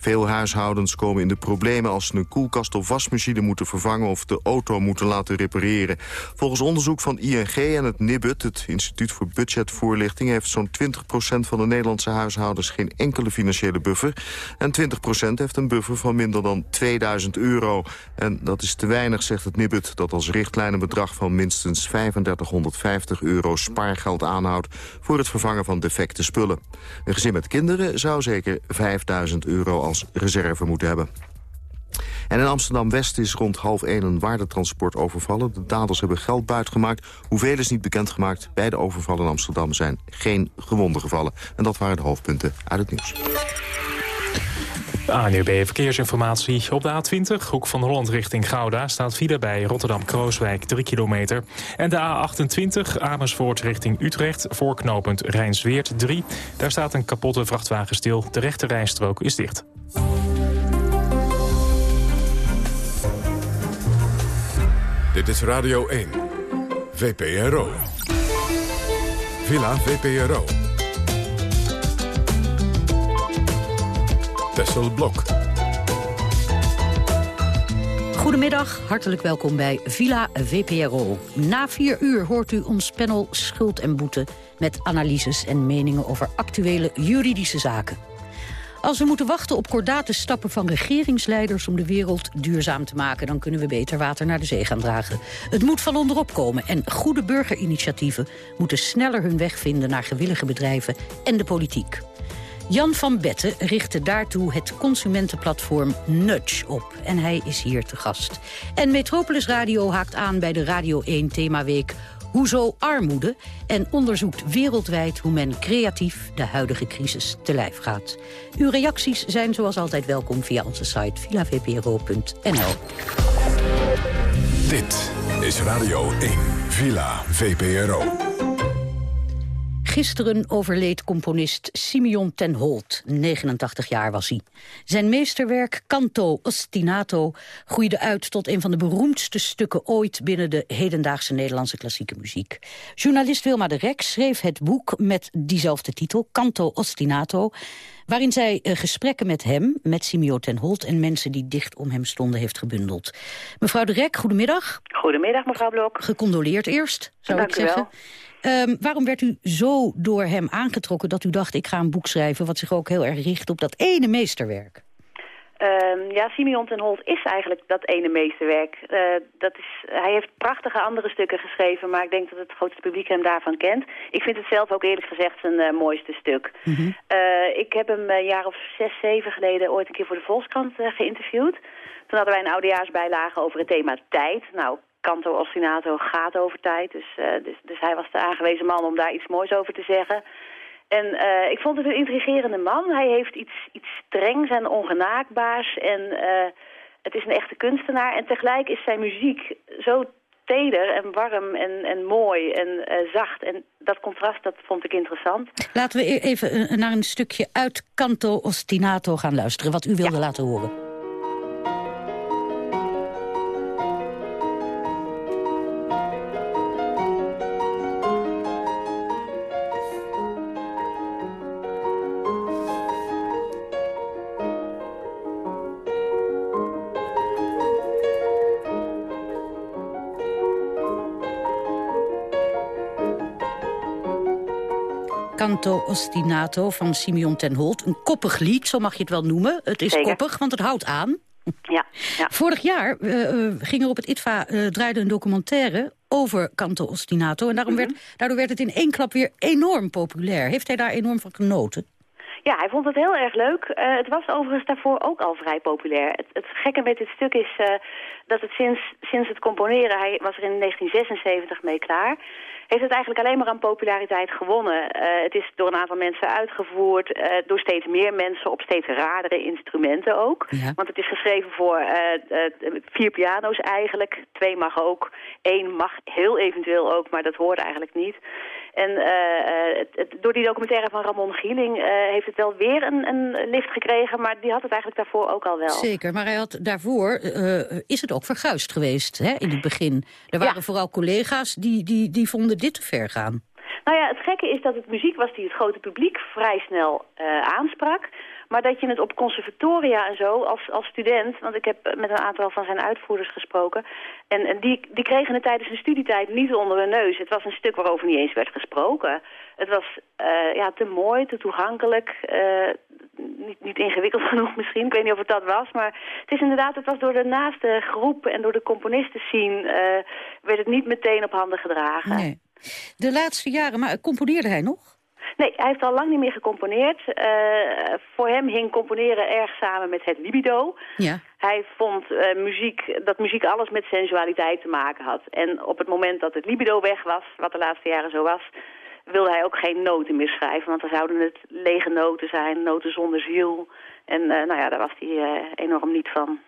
Veel huishoudens komen in de problemen als ze een koelkast of wasmachine moeten vervangen of de auto moeten laten repareren. Volgens onderzoek van ING en het NIBUD, het Instituut voor Budgetvoorlichting, heeft zo'n 20% van de Nederlandse huishoudens geen enkele financiële buffer. En 20% heeft een buffer van minder dan 2000 euro. En dat is te weinig, zegt het NIBUD, dat als richtlijn een bedrag van minstens 3550 euro spaargeld aanhoudt voor het vervangen van defecte spullen. Een gezin met kinderen zou zeker 5000 euro als reserve moeten hebben. En in Amsterdam-West is rond half 1 een waardetransport overvallen. De daders hebben geld buitgemaakt. Hoeveel is niet bekendgemaakt. Bij de overvallen in Amsterdam zijn geen gewonden gevallen. En dat waren de hoofdpunten uit het nieuws. ANUB Verkeersinformatie. Op de A20, hoek van Holland richting Gouda... staat file bij Rotterdam-Krooswijk 3 kilometer. En de A28, Amersfoort richting Utrecht... voorknopend Rijnsweert 3. Daar staat een kapotte vrachtwagen stil. De rechte rijstrook is dicht. Dit is Radio 1. VPRO. Villa VPRO. Tessel Blok. Goedemiddag, hartelijk welkom bij Villa VPRO. Na vier uur hoort u ons panel Schuld en Boete... met analyses en meningen over actuele juridische zaken. Als we moeten wachten op kordate stappen van regeringsleiders... om de wereld duurzaam te maken, dan kunnen we beter water naar de zee gaan dragen. Het moet van onderop komen en goede burgerinitiatieven... moeten sneller hun weg vinden naar gewillige bedrijven en de politiek. Jan van Betten richtte daartoe het consumentenplatform Nudge op. En hij is hier te gast. En Metropolis Radio haakt aan bij de Radio 1 themaweek Hoezo armoede? En onderzoekt wereldwijd hoe men creatief de huidige crisis te lijf gaat. Uw reacties zijn zoals altijd welkom via onze site villavpro.nl. Dit is Radio 1, Villa VPRO. Gisteren overleed componist Simeon ten Holt. 89 jaar was hij. Zijn meesterwerk Canto Ostinato groeide uit tot een van de beroemdste stukken ooit binnen de hedendaagse Nederlandse klassieke muziek. Journalist Wilma de Rek schreef het boek met diezelfde titel, Canto Ostinato, waarin zij uh, gesprekken met hem, met Simeon ten Holt en mensen die dicht om hem stonden heeft gebundeld. Mevrouw de Rek, goedemiddag. Goedemiddag, mevrouw Blok. Gecondoleerd eerst, zou Dank ik u zeggen. wel. Um, waarom werd u zo door hem aangetrokken dat u dacht... ik ga een boek schrijven wat zich ook heel erg richt op dat ene meesterwerk? Um, ja, Simeon ten Holt is eigenlijk dat ene meesterwerk. Uh, dat is, hij heeft prachtige andere stukken geschreven, maar ik denk dat het grootste publiek hem daarvan kent. Ik vind het zelf ook eerlijk gezegd zijn uh, mooiste stuk. Mm -hmm. uh, ik heb hem een jaar of zes, zeven geleden ooit een keer voor de Volkskrant geïnterviewd. Toen hadden wij een oudejaarsbijlage over het thema tijd. Nou, Canto Ostinato gaat over tijd. Dus, uh, dus, dus hij was de aangewezen man om daar iets moois over te zeggen. En uh, ik vond het een intrigerende man. Hij heeft iets, iets strengs en ongenaakbaars. En uh, het is een echte kunstenaar. En tegelijk is zijn muziek zo teder en warm en, en mooi en uh, zacht. En dat contrast, dat vond ik interessant. Laten we even naar een stukje uit Canto Ostinato gaan luisteren. Wat u wilde ja. laten horen. Canto Ostinato van Simeon ten Holt. Een koppig lied, zo mag je het wel noemen. Het is Zeker. koppig, want het houdt aan. Ja, ja. Vorig jaar eh, eh, ging er op het ITVA eh, draaide een documentaire over Canto Ostinato. En daarom werd, daardoor werd het in één klap weer enorm populair. Heeft hij daar enorm van genoten? Ja, hij vond het heel erg leuk. Het was overigens daarvoor ook al vrij populair. Het, het gekke met dit stuk is dat het sinds, sinds het componeren, hij was er in 1976 mee klaar, heeft het eigenlijk alleen maar aan populariteit gewonnen. Eh, het is door een aantal mensen uitgevoerd, eh, door steeds meer mensen op steeds raardere instrumenten ook. Want het is geschreven voor eh, vier piano's eigenlijk. Twee mag ook, één mag heel eventueel ook, maar dat hoort eigenlijk niet. En eh, het, het- door die documentaire van Ramon Gieling eh, heeft het wel weer een, een lift gekregen, maar die had het eigenlijk daarvoor ook al wel. Zeker, maar hij had daarvoor eh, is het ook verguisd geweest hè, in het begin. Er waren vooral collega's die, die, die vonden dit te ver gaan. Nou ja, het gekke is dat het muziek was die het grote publiek vrij snel eh, aansprak. Maar dat je het op conservatoria en zo als, als student... want ik heb met een aantal van zijn uitvoerders gesproken... en, en die, die kregen het tijdens hun studietijd niet onder hun neus. Het was een stuk waarover niet eens werd gesproken. Het was eh, ja, te mooi, te toegankelijk... eh, niet, niet ingewikkeld genoeg misschien, ik weet niet of het dat was... maar het is inderdaad, het was door de naaste groep en door de componisten zien... eh, werd het niet meteen op handen gedragen. Nee. De laatste jaren, maar componeerde hij nog? Nee, hij heeft al lang niet meer gecomponeerd. Eh, voor hem hing componeren erg samen met het libido. Ja. Hij vond eh, muziek, dat muziek alles met sensualiteit te maken had. En op het moment dat het libido weg was, wat de laatste jaren zo was... wilde hij ook geen noten meer schrijven. Want dan zouden het lege noten zijn, noten zonder ziel. En eh, nou ja, daar was hij enorm niet van.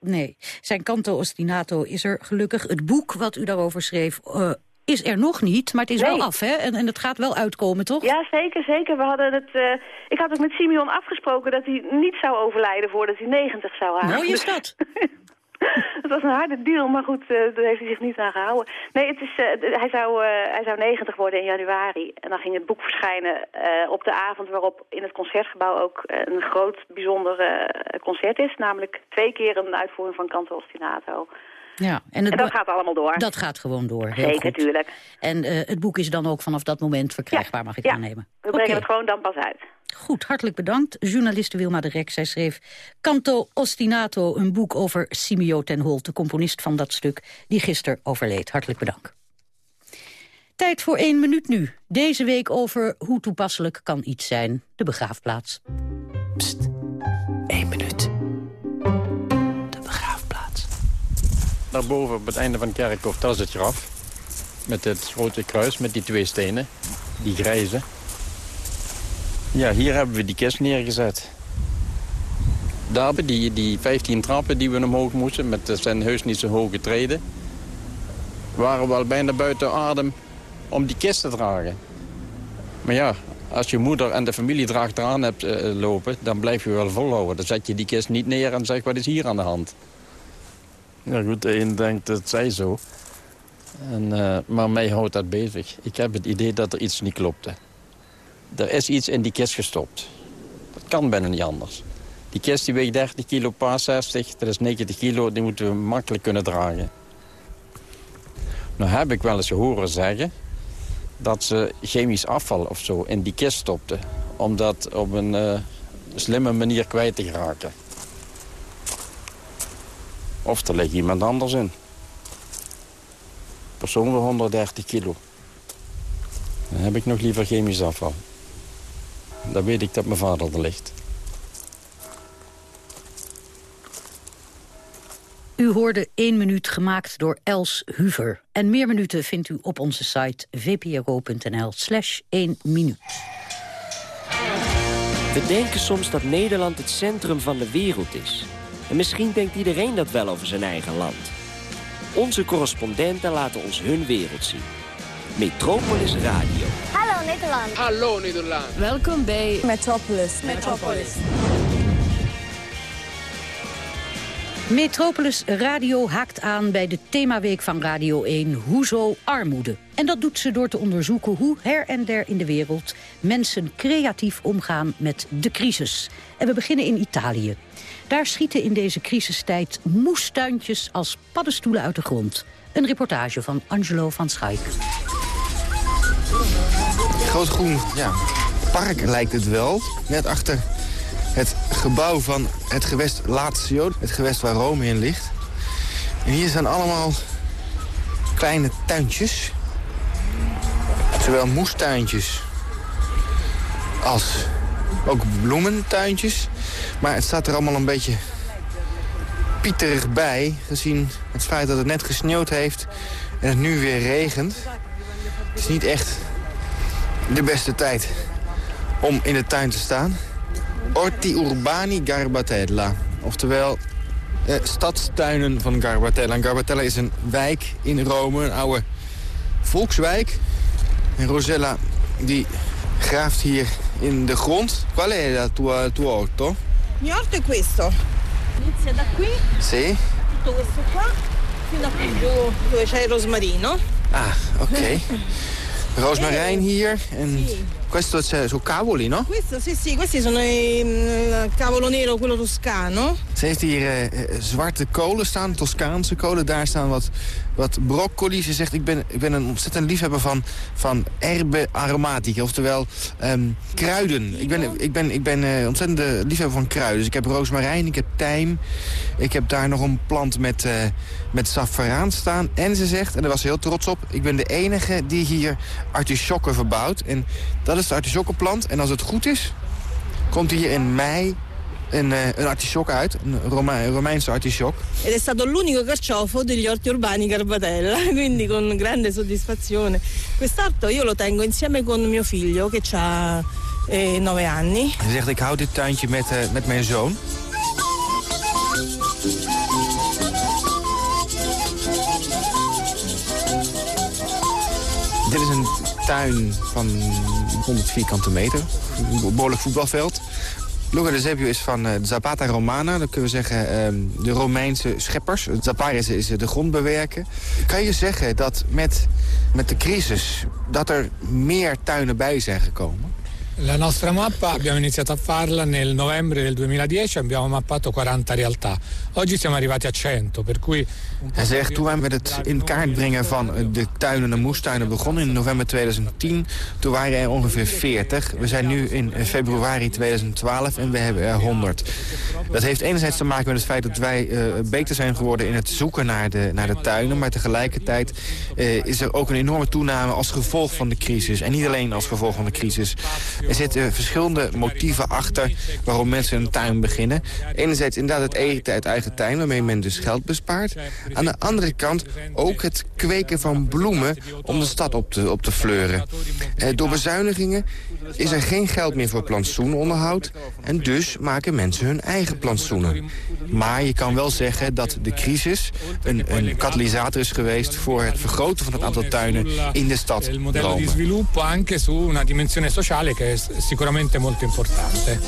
Nee, zijn Canto Ostinato is er gelukkig. Het boek wat u daarover schreef is er nog niet, maar het is wel af, hè? En, en het gaat wel uitkomen, toch? Ja, zeker, zeker. We hadden het, eh, ik had ook met Simeon afgesproken dat hij niet zou overlijden voordat hij 90 zou halen. Mooi is dat. Het was een harde deal, maar goed, eh, daar heeft hij zich niet aan gehouden. Nee, het is, eh, hij, zou, eh, hij zou 90 worden in januari. En dan ging het boek verschijnen op de avond waarop in het Concertgebouw ook een groot, bijzonder concert is. Namelijk twee keer een uitvoering van Canto Ostinato. Ja, En dat gaat allemaal door. Dat gaat gewoon door, heel Zeker, goed. tuurlijk. En eh, het boek is dan ook vanaf dat moment verkrijgbaar, mag ik ja. aannemen. We brengen het gewoon dan pas uit. Goed, hartelijk bedankt. Journaliste Wilma de Rek, zij schreef Canto Ostinato, een boek over Simio ten Holt, de componist van dat stuk, die gisteren overleed. Hartelijk bedankt. Tijd voor één minuut nu. Deze week over hoe toepasselijk kan iets zijn. De begraafplaats. Eén minuut. Daarboven op het einde van het kerkhof, dat is het graf. Met het grote kruis, met die twee stenen. Die grijze. Ja, hier hebben we die kist neergezet. Daar hebben die, die 15 trappen die we omhoog moesten, met dat zijn heus niet zo hoge treden. Waren we al bijna buiten adem om die kist te dragen. Maar ja, als je moeder en de familie erachteraan hebt eh, lopen, dan blijf je wel volhouden. Dan zet je die kist niet neer en zeg wat is hier aan de hand. Ja goed, de een denkt dat zij zo. En, eh, maar mij houdt dat bezig. Ik heb het idee dat er iets niet klopte. Er is iets in die kist gestopt. Dat kan bijna niet anders. Die kist die weegt 30 kilo, paar 60. Dat is 90 kilo, die moeten we makkelijk kunnen dragen. Nou heb ik wel eens horen zeggen dat ze chemisch afval of zo in die kist stopten. Om dat op een eh, slimme manier kwijt te geraken. Of er ligt iemand anders in. Persoon van 130 kilo. Dan heb ik nog liever chemisch afval. Dan weet ik dat mijn vader er ligt. U hoorde één minuut gemaakt door Els Huver. En meer minuten vindt u op onze site vpro.nl slash 1 minuut. We denken soms dat Nederland het centrum van de wereld is. En misschien denkt iedereen dat wel over zijn eigen land. Onze correspondenten laten ons hun wereld zien. Metropolis Radio. Hallo Nederland. Hallo Nederland. Welkom bij Metropolis. Metropolis. Metropolis Radio haakt aan bij de themaweek van Radio 1 Hoezo armoede. En dat doet ze door te onderzoeken hoe her en der in de wereld... mensen creatief omgaan met de crisis. En we beginnen in Italië. Daar schieten in deze crisistijd moestuintjes als paddenstoelen uit de grond. Een reportage van Angelo van Schaik. groot groen ja, park lijkt het wel. Net achter het gebouw van het gewest Lazio, het gewest waar Rome in ligt. En hier zijn allemaal kleine tuintjes. Zowel moestuintjes als ook bloementuintjes. Maar het staat er allemaal een beetje pieterig bij... gezien het feit dat het net gesneeuwd heeft en het nu weer regent. Het is niet echt de beste tijd om in de tuin te staan. Orti Urbani Garbatella. Oftewel eh, stadstuinen van Garbatella. Garbatella is een wijk in Rome, een oude volkswijk. En Rosella die graaft hier in de grond. Qual è la tua, tuo orto? Il mio orto è questo. Inizia da qui, Sì? tutto questo qua, fino a qui giù dove c'è il rosmarino. Ah, oké. Roosmarijn hier en questo c'è su cavoli, no? Questo, sì, sì, questi sono mm, il cavolo nero, quello toscano. Ze heeft hier eh, eh, zwarte kolen staan, Toscaanse kolen. Daar staan wat, wat broccoli. Ze zegt, ik ben, ik ben een ontzettend liefhebber van, van herbe aromatica. Oftewel ehm, kruiden. Ik ben, ik ben, ik ben eh, ontzettend liefhebber van kruiden. Dus ik heb roosmarijn, ik heb tijm. Ik heb daar nog een plant met, met safraan staan. En ze zegt, en daar was ze heel trots op... ik ben de enige die hier artisjokken verbouwt. En dat is de artisjokkenplant. En als het goed is, komt hier in mei een, eh, een artisjok uit. Een Rome- Romeinse artisjok. Ed è stato l'unico carciofo degli orti urbani Garbatella, quindi con grande soddisfazione. Quest'orto io lo tengo insieme con mio figlio che ha eh, nove anni. Ze zegt, ik hou dit tuintje met, eh, met mijn zoon. Dit is een tuin van 100 vierkante meter. Een behoorlijk voetbalveld. Luca de Zebio is van eh, Zapata Romana. Dat kunnen we zeggen ehm, de Romeinse scheppers. Zapata is, is de grondbewerken. Kan je zeggen dat met, met de crisis... dat er meer tuinen bij zijn gekomen? La nostra mappa abbiamo iniziato a farla nel novembre del 2010, abbiamo mappato 40 realtà. Oggi siamo arrivati a 100, per cui... Hij zegt, toen met het in kaart brengen van de tuinen en moestuinen begonnen in november 2010, toen waren er ongeveer 40. We zijn nu in februari 2012 en we hebben er 100. Dat heeft enerzijds te maken met het feit dat wij eh, beter zijn geworden in het zoeken naar de, naar de tuinen, maar tegelijkertijd eh, is er ook een enorme toename als gevolg van de crisis. En niet alleen als gevolg van de crisis. Er zitten verschillende motieven achter waarom mensen een tuin beginnen. Enerzijds inderdaad het eten uit eigen tuin, waarmee men dus geld bespaart. Aan de andere kant ook het kweken van bloemen om de stad op te, op te fleuren. Eh, door bezuinigingen is er geen geld meer voor plantsoenonderhoud... en dus maken mensen hun eigen plantsoenen. Maar je kan wel zeggen dat de crisis een, een katalysator is geweest... voor het vergroten van het aantal tuinen in de stad Rome. sviluppo anche su una dimensione sociale che sicuramente molto importante.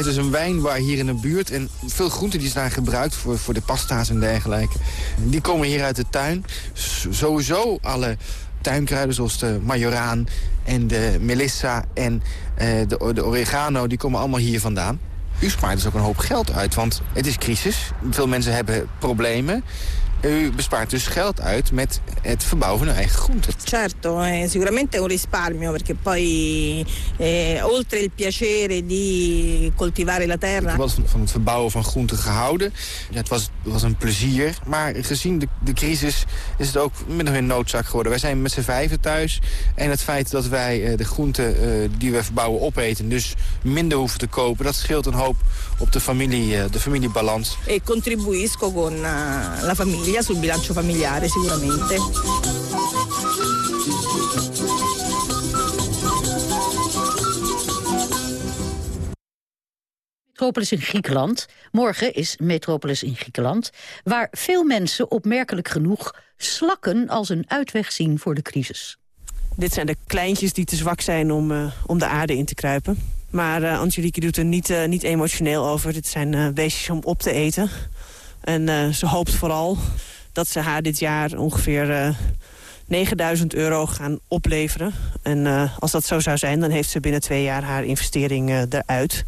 Heeft dus een wijnbar hier in de buurt. En veel groenten die zijn gebruikt voor, voor de pasta's en dergelijke. Die komen hier uit de tuin. Sowieso alle tuinkruiden zoals de majoraan en de melissa en eh, de, de oregano... die komen allemaal hier vandaan. U spaart dus ook een hoop geld uit, want het is crisis. Veel mensen hebben problemen. U bespaart dus geld uit met het verbouwen van uw eigen groenten. Certo, è sicuramente un risparmio perché poi eh, oltre il piacere di coltivare la terra... Ik was van, van het verbouwen van groenten gehouden. Ja, het, was, was een plezier. Maar gezien de, de crisis is het ook min of meer noodzaak geworden. Wij zijn met z'n vijven thuis. En het feit dat wij eh, de groenten eh, die we verbouwen opeten... dus minder hoeven te kopen... dat scheelt een hoop op de, familie, eh, de familiebalans. E contribuisco con eh, la famiglia sul bilancio familiare sicuramente. Metropolis in Griekenland. Morgen is Metropolis in Griekenland... waar veel mensen opmerkelijk genoeg slakken als een uitweg zien voor de crisis. Dit zijn de kleintjes die te zwak zijn om, eh, om de aarde in te kruipen. Maar eh Angelique doet er niet, eh, niet emotioneel over. Dit zijn eh, beestjes om op te eten. En eh, ze hoopt vooral dat ze haar dit jaar ongeveer eh 9000 euro gaan opleveren. En eh, als dat zo zou zijn, dan heeft ze binnen twee jaar haar investering eh, eruit.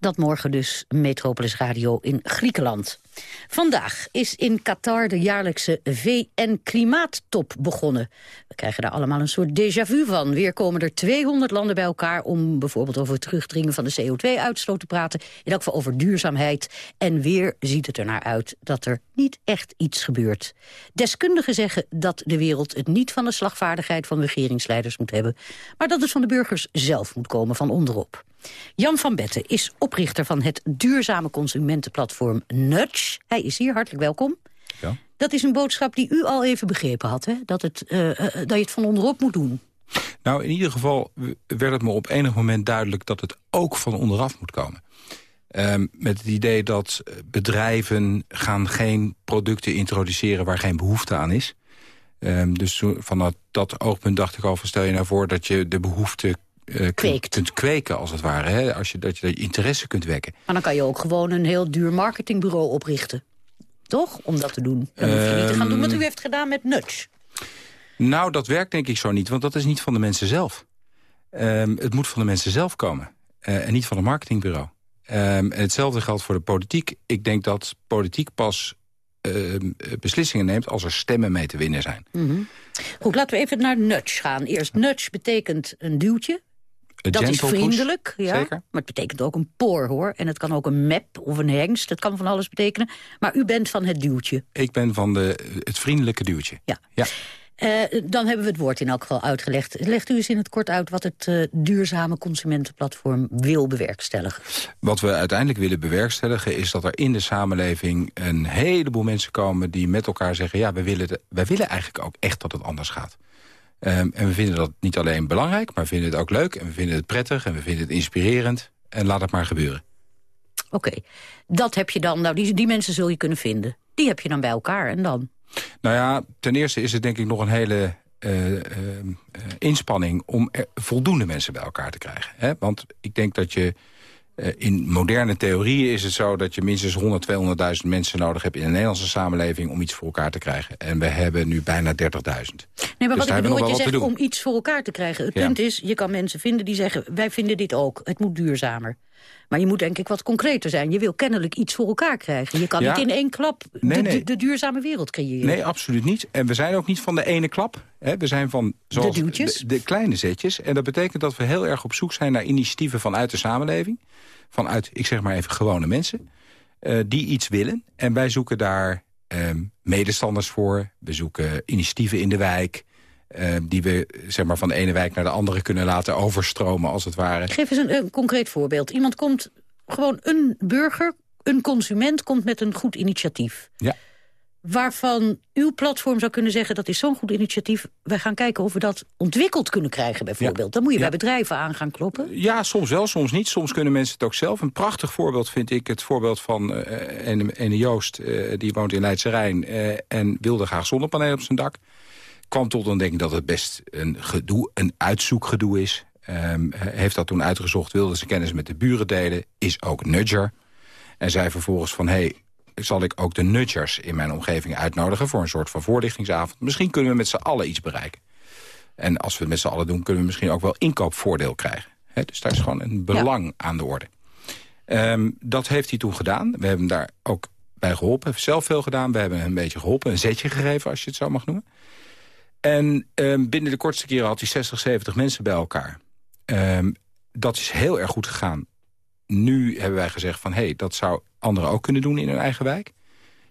Dat morgen dus Metropolis Radio in Griekenland. Vandaag is in Qatar de jaarlijkse VN-klimaattop begonnen. We krijgen daar allemaal een soort déjà vu van. Weer komen er 200 landen bij elkaar om bijvoorbeeld over het terugdringen van de CO2-uitstoot te praten. In elk geval over duurzaamheid. En weer ziet het er naar uit dat er niet echt iets gebeurt. Deskundigen zeggen dat de wereld het niet van de slagvaardigheid van regeringsleiders moet hebben, maar dat het van de burgers zelf moet komen van onderop. Jan van Betten is oprichter van het duurzame consumentenplatform Nudge. Hij is hier, hartelijk welkom. Ja. Dat is een boodschap die u al even begrepen had, hè? Dat, het, uh, uh, dat je het van onderop moet doen. Nou, in ieder geval werd het me op enig moment duidelijk... dat het ook van onderaf moet komen. Um, met het idee dat bedrijven gaan geen producten introduceren... waar geen behoefte aan is. Um, dus vanuit dat oogpunt dacht ik al... van stel je nou voor dat je de behoefte uh, kunt, kunt, kweken, als het ware. Hè? Als je, dat je dat je interesse kunt wekken. Maar dan kan je ook gewoon een heel duur marketingbureau oprichten. Toch? Om dat te doen. Dan hoef je niet te gaan doen wat u heeft gedaan met Nudge. Nou, dat werkt denk ik zo niet, want dat is niet van de mensen zelf. Um, het moet van de mensen zelf komen. Uh, en niet van een marketingbureau. Um, en hetzelfde geldt voor de politiek. Ik denk dat politiek pas uh, beslissingen neemt als er stemmen mee te winnen zijn. Mm -hmm. Goed, laten we even naar nudge gaan. Eerst nudge betekent een duwtje. Dat is vriendelijk, push, ja. Zeker. Maar het betekent ook een poor, hoor. En het kan ook een map of een hengst. Het kan van alles betekenen. Maar u bent van het duwtje. Ik ben van de, het vriendelijke duwtje. Ja. ja. Uh, dan hebben we het woord in elk geval uitgelegd. Legt u eens in het kort uit wat het uh, duurzame consumentenplatform wil bewerkstelligen. Wat we uiteindelijk willen bewerkstelligen is dat er in de samenleving een heleboel mensen komen die met elkaar zeggen... ja, wij willen, de, wij willen eigenlijk ook echt dat het anders gaat. Um, en we vinden dat niet alleen belangrijk, maar we vinden het ook leuk... en we vinden het prettig en we vinden het inspirerend. En laat het maar gebeuren. Oké, okay. dat heb je dan. Nou, die, die mensen zul je kunnen vinden. Die heb je dan bij elkaar en dan? Nou ja, ten eerste is het denk ik nog een hele uh, uh, inspanning... om voldoende mensen bij elkaar te krijgen. Hè? Want ik denk dat je... Uh, in moderne theorieën is het zo dat je minstens 100, 200.000 mensen nodig hebt... in de Nederlandse samenleving om iets voor elkaar te krijgen. En we hebben nu bijna 30.000. Nee, maar dus wat ik bedoel, wat je zegt om iets voor elkaar te krijgen. Het ja. punt is, je kan mensen vinden die zeggen... wij vinden dit ook, het moet duurzamer. Maar je moet denk ik wat concreter zijn. Je wil kennelijk iets voor elkaar krijgen. Je kan ja. niet in één klap nee, de, nee. De, de, duurzame wereld creëren. Nee, absoluut niet. En we zijn ook niet van de ene klap. We zijn van zoals de, de, de, kleine zetjes. En dat betekent dat we heel erg op zoek zijn naar initiatieven vanuit de samenleving. Vanuit, ik zeg maar even, gewone mensen. Uh, die iets willen. En wij zoeken daar um, medestanders voor. We zoeken initiatieven in de wijk. Uh, die we zeg maar, van de ene wijk naar de andere kunnen laten overstromen, als het ware. Geef eens een, een concreet voorbeeld. Iemand komt, gewoon een burger, een consument, komt met een goed initiatief. Ja. Waarvan uw platform zou kunnen zeggen, dat is zo'n goed initiatief. Wij gaan kijken of we dat ontwikkeld kunnen krijgen, bijvoorbeeld. Ja. Dan moet je ja. bij bedrijven aan gaan kloppen. Ja, soms wel, soms niet. Soms kunnen mensen het ook zelf. Een prachtig voorbeeld vind ik het voorbeeld van uh, ene, ene Joost. Uh, die woont in Leidse Rijn uh, en wilde graag zonnepanelen op zijn dak kwam tot ontdekking dat het best een gedoe, een uitzoekgedoe is. Um, heeft dat toen uitgezocht, wilde zijn kennis met de buren delen. Is ook nudger. En zei vervolgens van, hey, zal ik ook de nudgers in mijn omgeving uitnodigen... voor een soort van voorlichtingsavond. Misschien kunnen we met z'n allen iets bereiken. En als we het met z'n allen doen, kunnen we misschien ook wel inkoopvoordeel krijgen. He, dus daar is gewoon een belang ja. aan de orde. Um, dat heeft hij toen gedaan. We hebben hem daar ook bij geholpen. Heeft zelf veel gedaan. We hebben hem een beetje geholpen. Een zetje gegeven, als je het zo mag noemen. En um, binnen de kortste keren had hij 60, 70 mensen bij elkaar. Um, dat is heel erg goed gegaan. Nu hebben wij gezegd van... hé, hey, dat zou anderen ook kunnen doen in hun eigen wijk.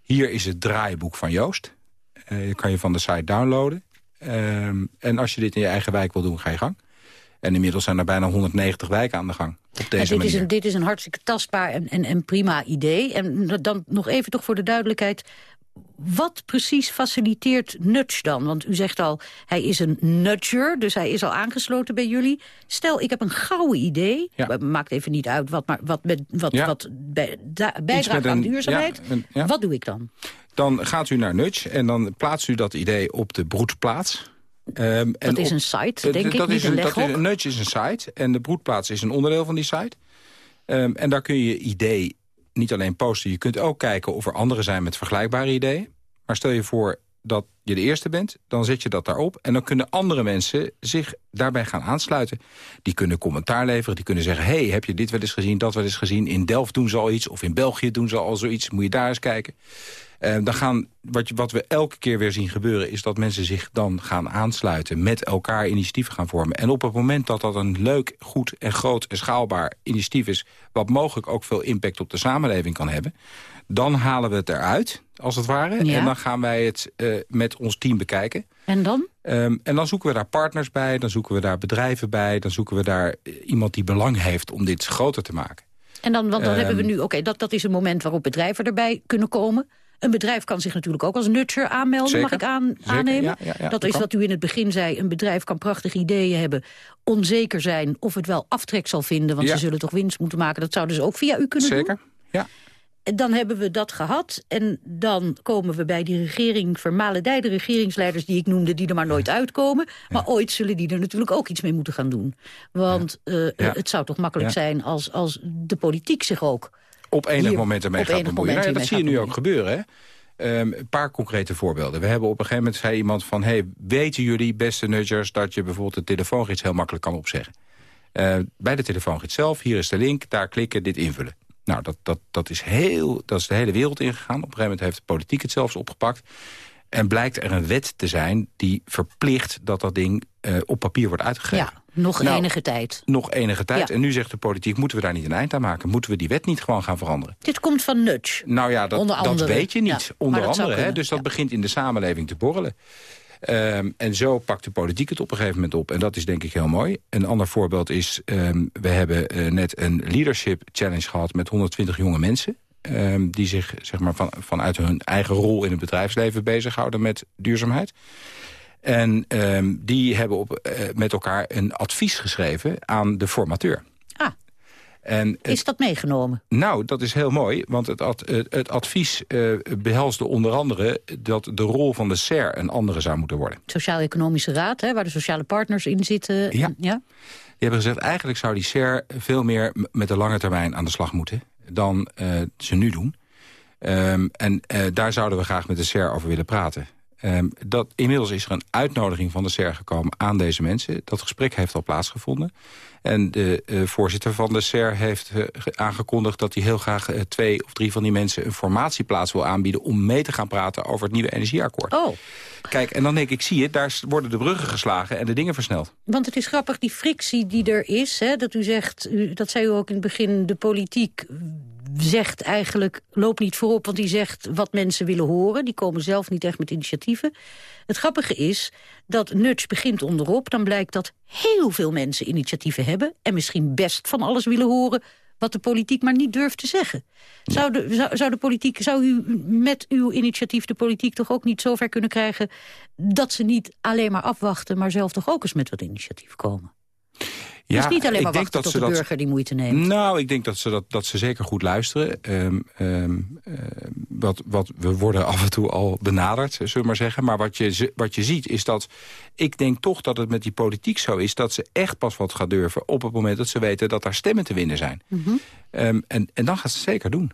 Hier is het draaiboek van Joost. Uh, dat kan je van de site downloaden. Um, en als je dit in je eigen wijk wil doen, ga je gang. En inmiddels zijn er bijna 190 wijken aan de gang. Op deze dit, manier. is een, dit is een hartstikke tastbaar en, en, en prima idee. En dan nog even toch voor de duidelijkheid wat precies faciliteert Nudge dan? Want u zegt al, hij is een nudger, dus hij is al aangesloten bij jullie. Stel, ik heb een gouden idee. Ja. Maakt even niet uit wat, maar wat, met, wat, ja. wat bij, bijdraagt aan duurzaamheid. Ja, een, wat doe ik dan? Dan gaat u naar Nudge en dan plaatst u dat idee op de broedplaats. Um, dat is op, een site, denk dat ik, niet is een, dat is, Nudge is een site en de broedplaats is een onderdeel van die site. Um, en daar kun je idee niet alleen posten, je kunt ook kijken of er anderen zijn met vergelijkbare ideeën. Maar stel je voor, dat je de eerste bent, dan zet je dat daarop... en dan kunnen andere mensen zich daarbij gaan aansluiten. Die kunnen commentaar leveren, die kunnen zeggen... hey, heb je dit wel eens gezien, dat wel eens gezien? In Delft doen ze al iets, of in België doen ze al zoiets. Moet je daar eens kijken. Uh, dan gaan, wat, wat we elke keer weer zien gebeuren... is dat mensen zich dan gaan aansluiten, met elkaar initiatieven gaan vormen. En op het moment dat dat een leuk, goed en groot en schaalbaar initiatief is... wat mogelijk ook veel impact op de samenleving kan hebben... dan halen we het eruit, als het ware. En dan gaan wij het uh, met ons team bekijken. En dan? Um, en dan zoeken we daar partners bij, dan zoeken we daar bedrijven bij... dan zoeken we daar iemand die belang heeft om dit groter te maken. En dan, want dan um, hebben we nu, oké, dat, dat is een moment waarop bedrijven erbij kunnen komen... Een bedrijf kan zich natuurlijk ook als nutcher aanmelden, Zeker. mag ik aan, Zeker. aannemen. Ja, ja, ja, dat, dat is kan. wat u in het begin zei. Een bedrijf kan prachtige ideeën hebben, onzeker zijn... of het wel aftrek zal vinden, want ze zullen toch winst moeten maken. Dat zouden ze ook via u kunnen doen. Zeker, ja. Dan hebben we dat gehad en dan komen we bij die regering... vermalendijde regeringsleiders die ik noemde, die er maar nooit uitkomen. Maar ooit zullen die er natuurlijk ook iets mee moeten gaan doen. Want eh, Ja. het zou toch makkelijk zijn als, als de politiek zich ook... op enig hier moment ermee gaat bemoeien. Nou ja, dat zie je nu ook gebeuren. Hè? Ehm, een paar concrete voorbeelden. We hebben op een gegeven moment zei iemand van... Hey, weten jullie, beste nudgers, dat je bijvoorbeeld de telefoongids heel makkelijk kan opzeggen? Eh, bij de telefoongids zelf, hier is de link, daar klikken, dit invullen. Nou, dat, dat, dat, is heel, dat is de hele wereld ingegaan. Op een gegeven moment heeft de politiek het zelfs opgepakt. En blijkt er een wet te zijn die verplicht dat dat ding eh, op papier wordt uitgegeven. Ja, nog Nou, enige tijd. Nog enige tijd. Ja. En nu zegt de politiek, moeten we daar niet een eind aan maken? Moeten we die wet niet gewoon gaan veranderen? Dit komt van Nudge. Nou ja, dat, dat weet je niet. Ja, Onder andere. Hè? Dus dat begint in de samenleving te borrelen. Ehm, en zo pakt de politiek het op een gegeven moment op. En dat is denk ik heel mooi. Een ander voorbeeld is... ehm, we hebben eh, net een leadership challenge gehad... met 120 jonge mensen. Ehm, die zich zeg maar, van, vanuit hun eigen rol in het bedrijfsleven bezighouden met duurzaamheid. En ehm, die hebben op, eh, met elkaar een advies geschreven aan de formateur. Ah. En het- Is dat meegenomen? nou, dat is heel mooi, want het, ad- het, het advies eh, behelsde onder andere... dat de rol van de SER een andere zou moeten worden. Sociaal-Economische Raad, hè, waar de sociale partners in zitten. Ja. En- ja? Die hebben gezegd, eigenlijk zou die SER veel meer met de lange termijn aan de slag moeten... dan eh, ze nu doen. Ehm, en eh, daar zouden we graag met de SER over willen praten. Ehm, dat, inmiddels is er een uitnodiging van de SER gekomen aan deze mensen. Dat gesprek heeft al plaatsgevonden. En de eh, voorzitter van de SER heeft eh, ge- aangekondigd... dat hij heel graag eh, twee of drie van die mensen een formatieplaats wil aanbieden... om mee te gaan praten over het nieuwe energieakkoord. Oh, Kijk, en dan denk ik, zie je, daar worden de bruggen geslagen en de dingen versneld. want het is grappig, die frictie die er is... Hè, dat u zegt, u, dat zei u ook in het begin... de politiek zegt eigenlijk, loop niet voorop... want die zegt wat mensen willen horen. Die komen zelf niet echt met initiatieven. Het grappige is dat Nudge begint onderop. Dan blijkt dat heel veel mensen initiatieven hebben... en misschien best van alles willen horen wat de politiek maar niet durft te zeggen. Zou de, zou, zou de politiek, zou u met uw initiatief de politiek toch ook niet zover kunnen krijgen... dat ze niet alleen maar afwachten, maar zelf toch ook eens met wat initiatief komen? Dus niet alleen ik maar denk wachten dat tot ze de dat- burger die moeite neemt. Nou, ik denk dat ze, dat, dat ze zeker goed luisteren. Ehm, ehm, eh, wat, wat, we worden af en toe al benaderd, zullen we maar zeggen. Maar wat je, wat je ziet is dat... Ik denk toch dat het met die politiek zo is... dat ze echt pas wat gaat durven op het moment dat ze weten... dat daar stemmen te winnen zijn. Mhm. Ehm, en, en dan gaat ze het zeker doen.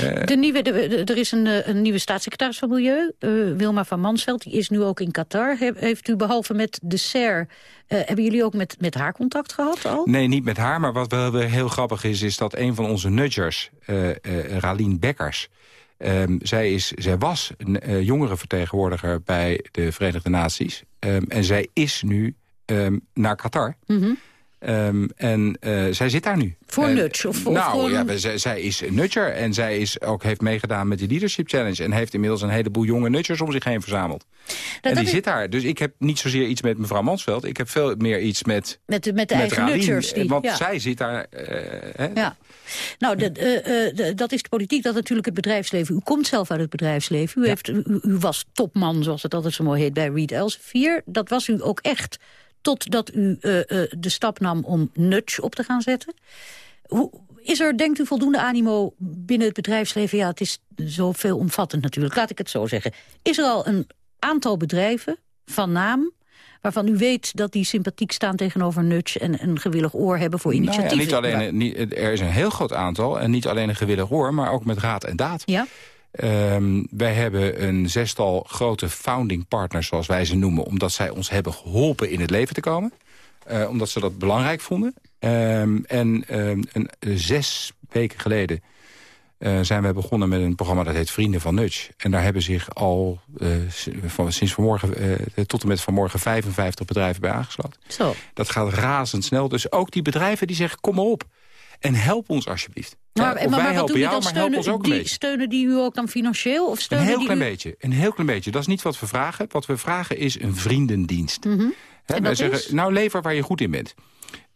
Eh, De nieuwe, de- de- er is een, eh, een nieuwe staatssecretaris van Milieu, eh, Wilma van Mansveld. Die is nu ook in Qatar. He- heeft u behalve met de SER... hebben jullie ook met, met haar contact gehad al? Nee, niet met haar. Maar wat wel heel grappig is... is dat een van onze nudgers, eh Ralien Bekkers... ehm, zij, is, zij was een jongerenvertegenwoordiger bij de Verenigde Naties. Ehm, en zij is nu ehm, naar Qatar. Mhm. Ehm, en eh, zij zit daar nu. Voor nudge? Of, of nou ja, zij, zij is nudger en zij is ook, heeft meegedaan met die Leadership Challenge... en heeft inmiddels een heleboel jonge nudgers om zich heen verzameld. en die zit daar. Dus ik heb niet zozeer iets met mevrouw Mansveld. Ik heb veel meer iets met... Met de, met de eigen Ralien, nudgers. Die, Want ja. zij zit daar... eh, hè? Ja. Nou, de, eh, de- dat is de politiek, dat natuurlijk het bedrijfsleven. U komt zelf uit het bedrijfsleven. U, heeft, u, u was topman, zoals het altijd zo mooi heet, bij Reed Elsevier. Dat was u ook echt totdat u eh, eh, de stap nam om nudge op te gaan zetten. Hoe, is er, denkt u, voldoende animo binnen het bedrijfsleven? Ja, het is zo veelomvattend natuurlijk, laat ik het zo zeggen. Is er al een aantal bedrijven van naam waarvan u weet dat die sympathiek staan tegenover nudge... en een gewillig oor hebben voor Nou ja, initiatieven? niet alleen, niet, er is een heel groot aantal. En niet alleen een gewillig oor, maar ook met raad en daad. Ja? Ehm, wij hebben een zestal grote founding partners, zoals wij ze noemen... omdat zij ons hebben geholpen in het leven te komen. Uh, omdat ze dat belangrijk vonden. Ehm, en um, een, zes weken geleden uh, zijn we begonnen met een programma dat heet Vrienden van Nudge. En daar hebben zich al uh, van, sinds vanmorgen tot en met vanmorgen 55 bedrijven bij aangesloten. Zo. Dat gaat razendsnel. Dus ook die bedrijven die zeggen, kom maar op. En help ons alsjeblieft. Maar, ja, maar, maar wat doen jou, dan? Steunen die, steunen die u ook dan financieel? Of steunen een heel die klein u... beetje. Een heel klein beetje. Dat is niet wat we vragen. Wat we vragen is een vriendendienst. Mm -hmm. He, wij zeggen, is? nou lever waar je goed in bent.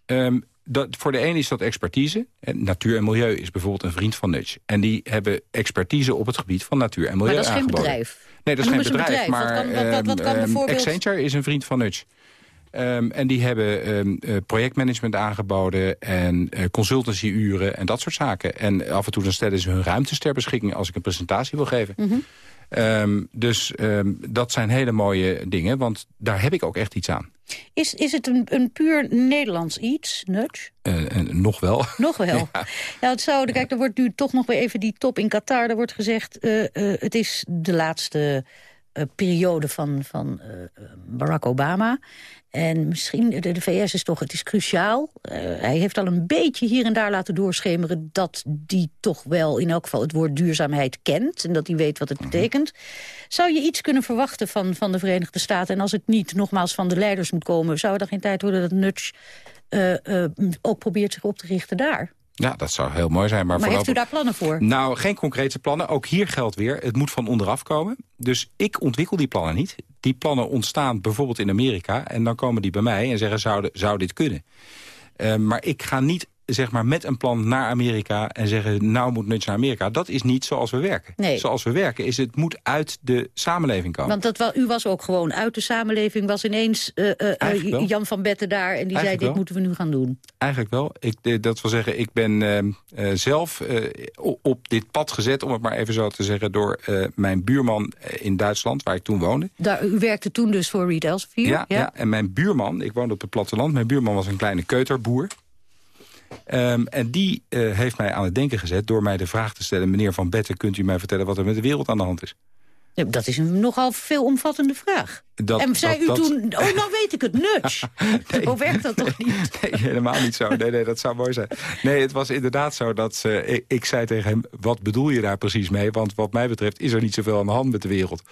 Um, dat, voor de een is dat expertise. En natuur en milieu is bijvoorbeeld een vriend van Nudge. En die hebben expertise op het gebied van natuur en milieu Maar dat is aangeboden. geen bedrijf? Nee, dat is En geen bedrijf. een bedrijf. Maar Wat kan- wat- wat- wat kan ehm, Accenture is een vriend van Nudge. Ehm, en die hebben ehm, eh, projectmanagement aangeboden en eh, consultancyuren en dat soort zaken. En af en toe dan stellen ze hun ruimtes ter beschikking als ik een presentatie wil geven. Mhm. Ehm, dus dat zijn hele mooie dingen, want daar heb ik ook echt iets aan. Is, is het een, een puur Nederlands iets, nudge? En nog wel. Nog wel. Ja. het zou, kijk, er wordt nu toch nog weer even die top in Qatar. Er wordt gezegd, eh, het is de laatste periode van, van Barack Obama. En misschien, de, de VS is toch, het is cruciaal. Eh, hij heeft al een beetje hier en daar laten doorschemeren... dat die toch wel in elk geval het woord duurzaamheid kent... en dat hij weet wat het betekent. Zou je iets kunnen verwachten van, van de Verenigde Staten? En als het niet nogmaals van de leiders moet komen... zou er dan geen tijd worden dat Nudge eh, eh, ook probeert zich op te richten daar? Ja, dat zou heel mooi zijn. Maar, Maar heeft u daar plannen voor? Nou, geen concrete plannen. Ook hier geldt weer, het moet van onderaf komen. Dus ik ontwikkel die plannen niet. Die plannen ontstaan bijvoorbeeld in Amerika. En dan komen die bij mij en zeggen, zou, zou dit kunnen? Eh, maar ik ga niet zeg maar, met een plan naar Amerika en zeggen... nou moet Nudge naar Amerika. Dat is niet zoals we werken. Nee. Zoals we werken is het moet uit de samenleving komen. Want dat, u was ook gewoon uit de samenleving, was ineens eh, eh, eh. Jan van Betten daar... en die zei, dit wel. moeten we nu gaan doen. Eigenlijk wel. Ik, dat wil zeggen, ik ben eh, eh, zelf op dit pad gezet... om het maar even zo te zeggen, door mijn buurman in Duitsland... waar ik toen woonde. Daar, u werkte toen dus voor Reed Elsevier? Ja, ja. en mijn buurman, ik woonde op het platteland... mijn buurman was een kleine keuterboer. Ehm, en die eh, heeft mij aan het denken gezet door mij de vraag te stellen... meneer Van Betten, kunt u mij vertellen wat er met de wereld aan de hand is? Ja, Dat is een nogal veelomvattende vraag. Dat- en zei dat- u dat- toen, oh, nou weet ik het, nudge. Zo werkt dat toch niet? Nee, helemaal niet zo. Nee, nee, dat zou mooi zijn. Nee, het was inderdaad zo dat ik, ik zei tegen hem... wat bedoel je daar precies mee? Want wat mij betreft is er niet zoveel aan de hand met de wereld.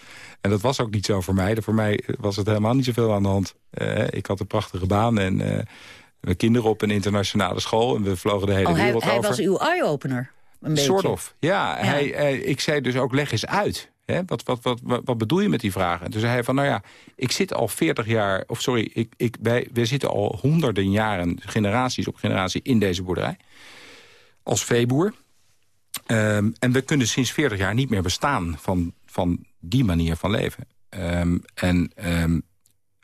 En dat was ook niet zo voor mij. Voor mij was het helemaal niet zoveel aan de hand. Eh, ik had een prachtige baan en eh, kinderen op een internationale school... en we vlogen de hele Oh, hij, wereld hij over. was uw eye-opener. Een of, ja. Hij, hij- ik zei dus ook, leg eens uit. Hè? Wat, wat, wat, wat, wat bedoel je met die vragen? En toen zei hij van, nou ja, ik zit al 40 jaar... of sorry, ik, ik, wij, wij zitten al honderden jaren, generaties op generatie... in deze boerderij, als veeboer. Ehm, en we kunnen sinds 40 jaar niet meer bestaan van, van die manier van leven. Ehm, en ehm,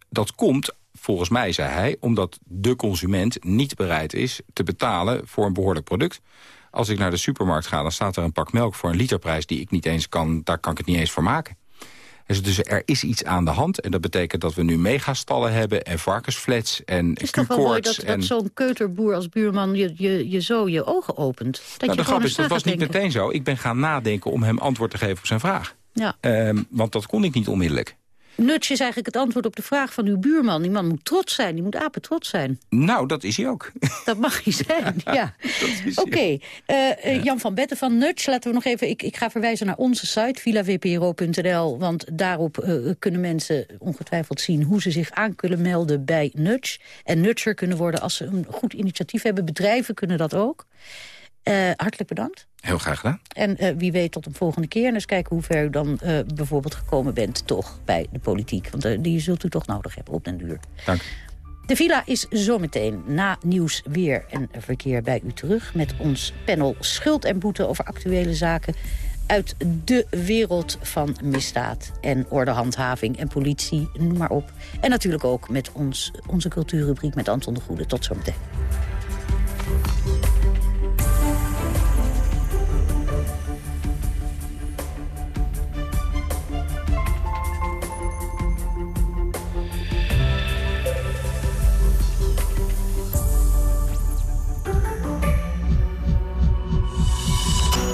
dat komt, volgens mij, zei hij... omdat de consument niet bereid is te betalen voor een behoorlijk product. Als ik naar de supermarkt ga, dan staat er een pak melk voor een literprijs... die ik niet eens kan, daar kan ik het niet eens voor maken. Dus er is iets aan de hand. En dat betekent dat we nu megastallen hebben en varkensflats en Het is toch wel mooi dat, Q-koorts. En... dat zo'n keuterboer als buurman je, je, je zo je ogen opent. Dat Nou, je de grap is, dat was niet denken. meteen zo. Ik ben gaan nadenken om hem antwoord te geven op zijn vraag. Ja. Ehm, want dat kon ik niet onmiddellijk. Nudge is eigenlijk het antwoord op de vraag van uw buurman. Die man moet trots zijn, die moet apen trots zijn. Nou, dat is hij ook. Dat mag hij zijn, ja. Oké, eh, eh, Jan van Betten van Nudge, laten we nog even... Ik, ik ga verwijzen naar onze site, villavpro.nl... want daarop eh, kunnen mensen ongetwijfeld zien... hoe ze zich aan kunnen melden bij Nudge. En Nudger kunnen worden als ze een goed initiatief hebben. Bedrijven kunnen dat ook. Eh, hartelijk bedankt. Heel graag gedaan. En eh, wie weet tot een volgende keer. En eens kijken hoe ver u dan eh, bijvoorbeeld gekomen bent toch bij de politiek. Want die zult u toch nodig hebben op den duur. Dank. De villa is zometeen na nieuws, weer en verkeer bij u terug... met ons panel Schuld en Boete over actuele zaken... uit de wereld van misdaad en ordehandhaving en politie, noem maar op. En natuurlijk ook met ons, onze cultuurrubriek met Anton de Goede. Tot zometeen.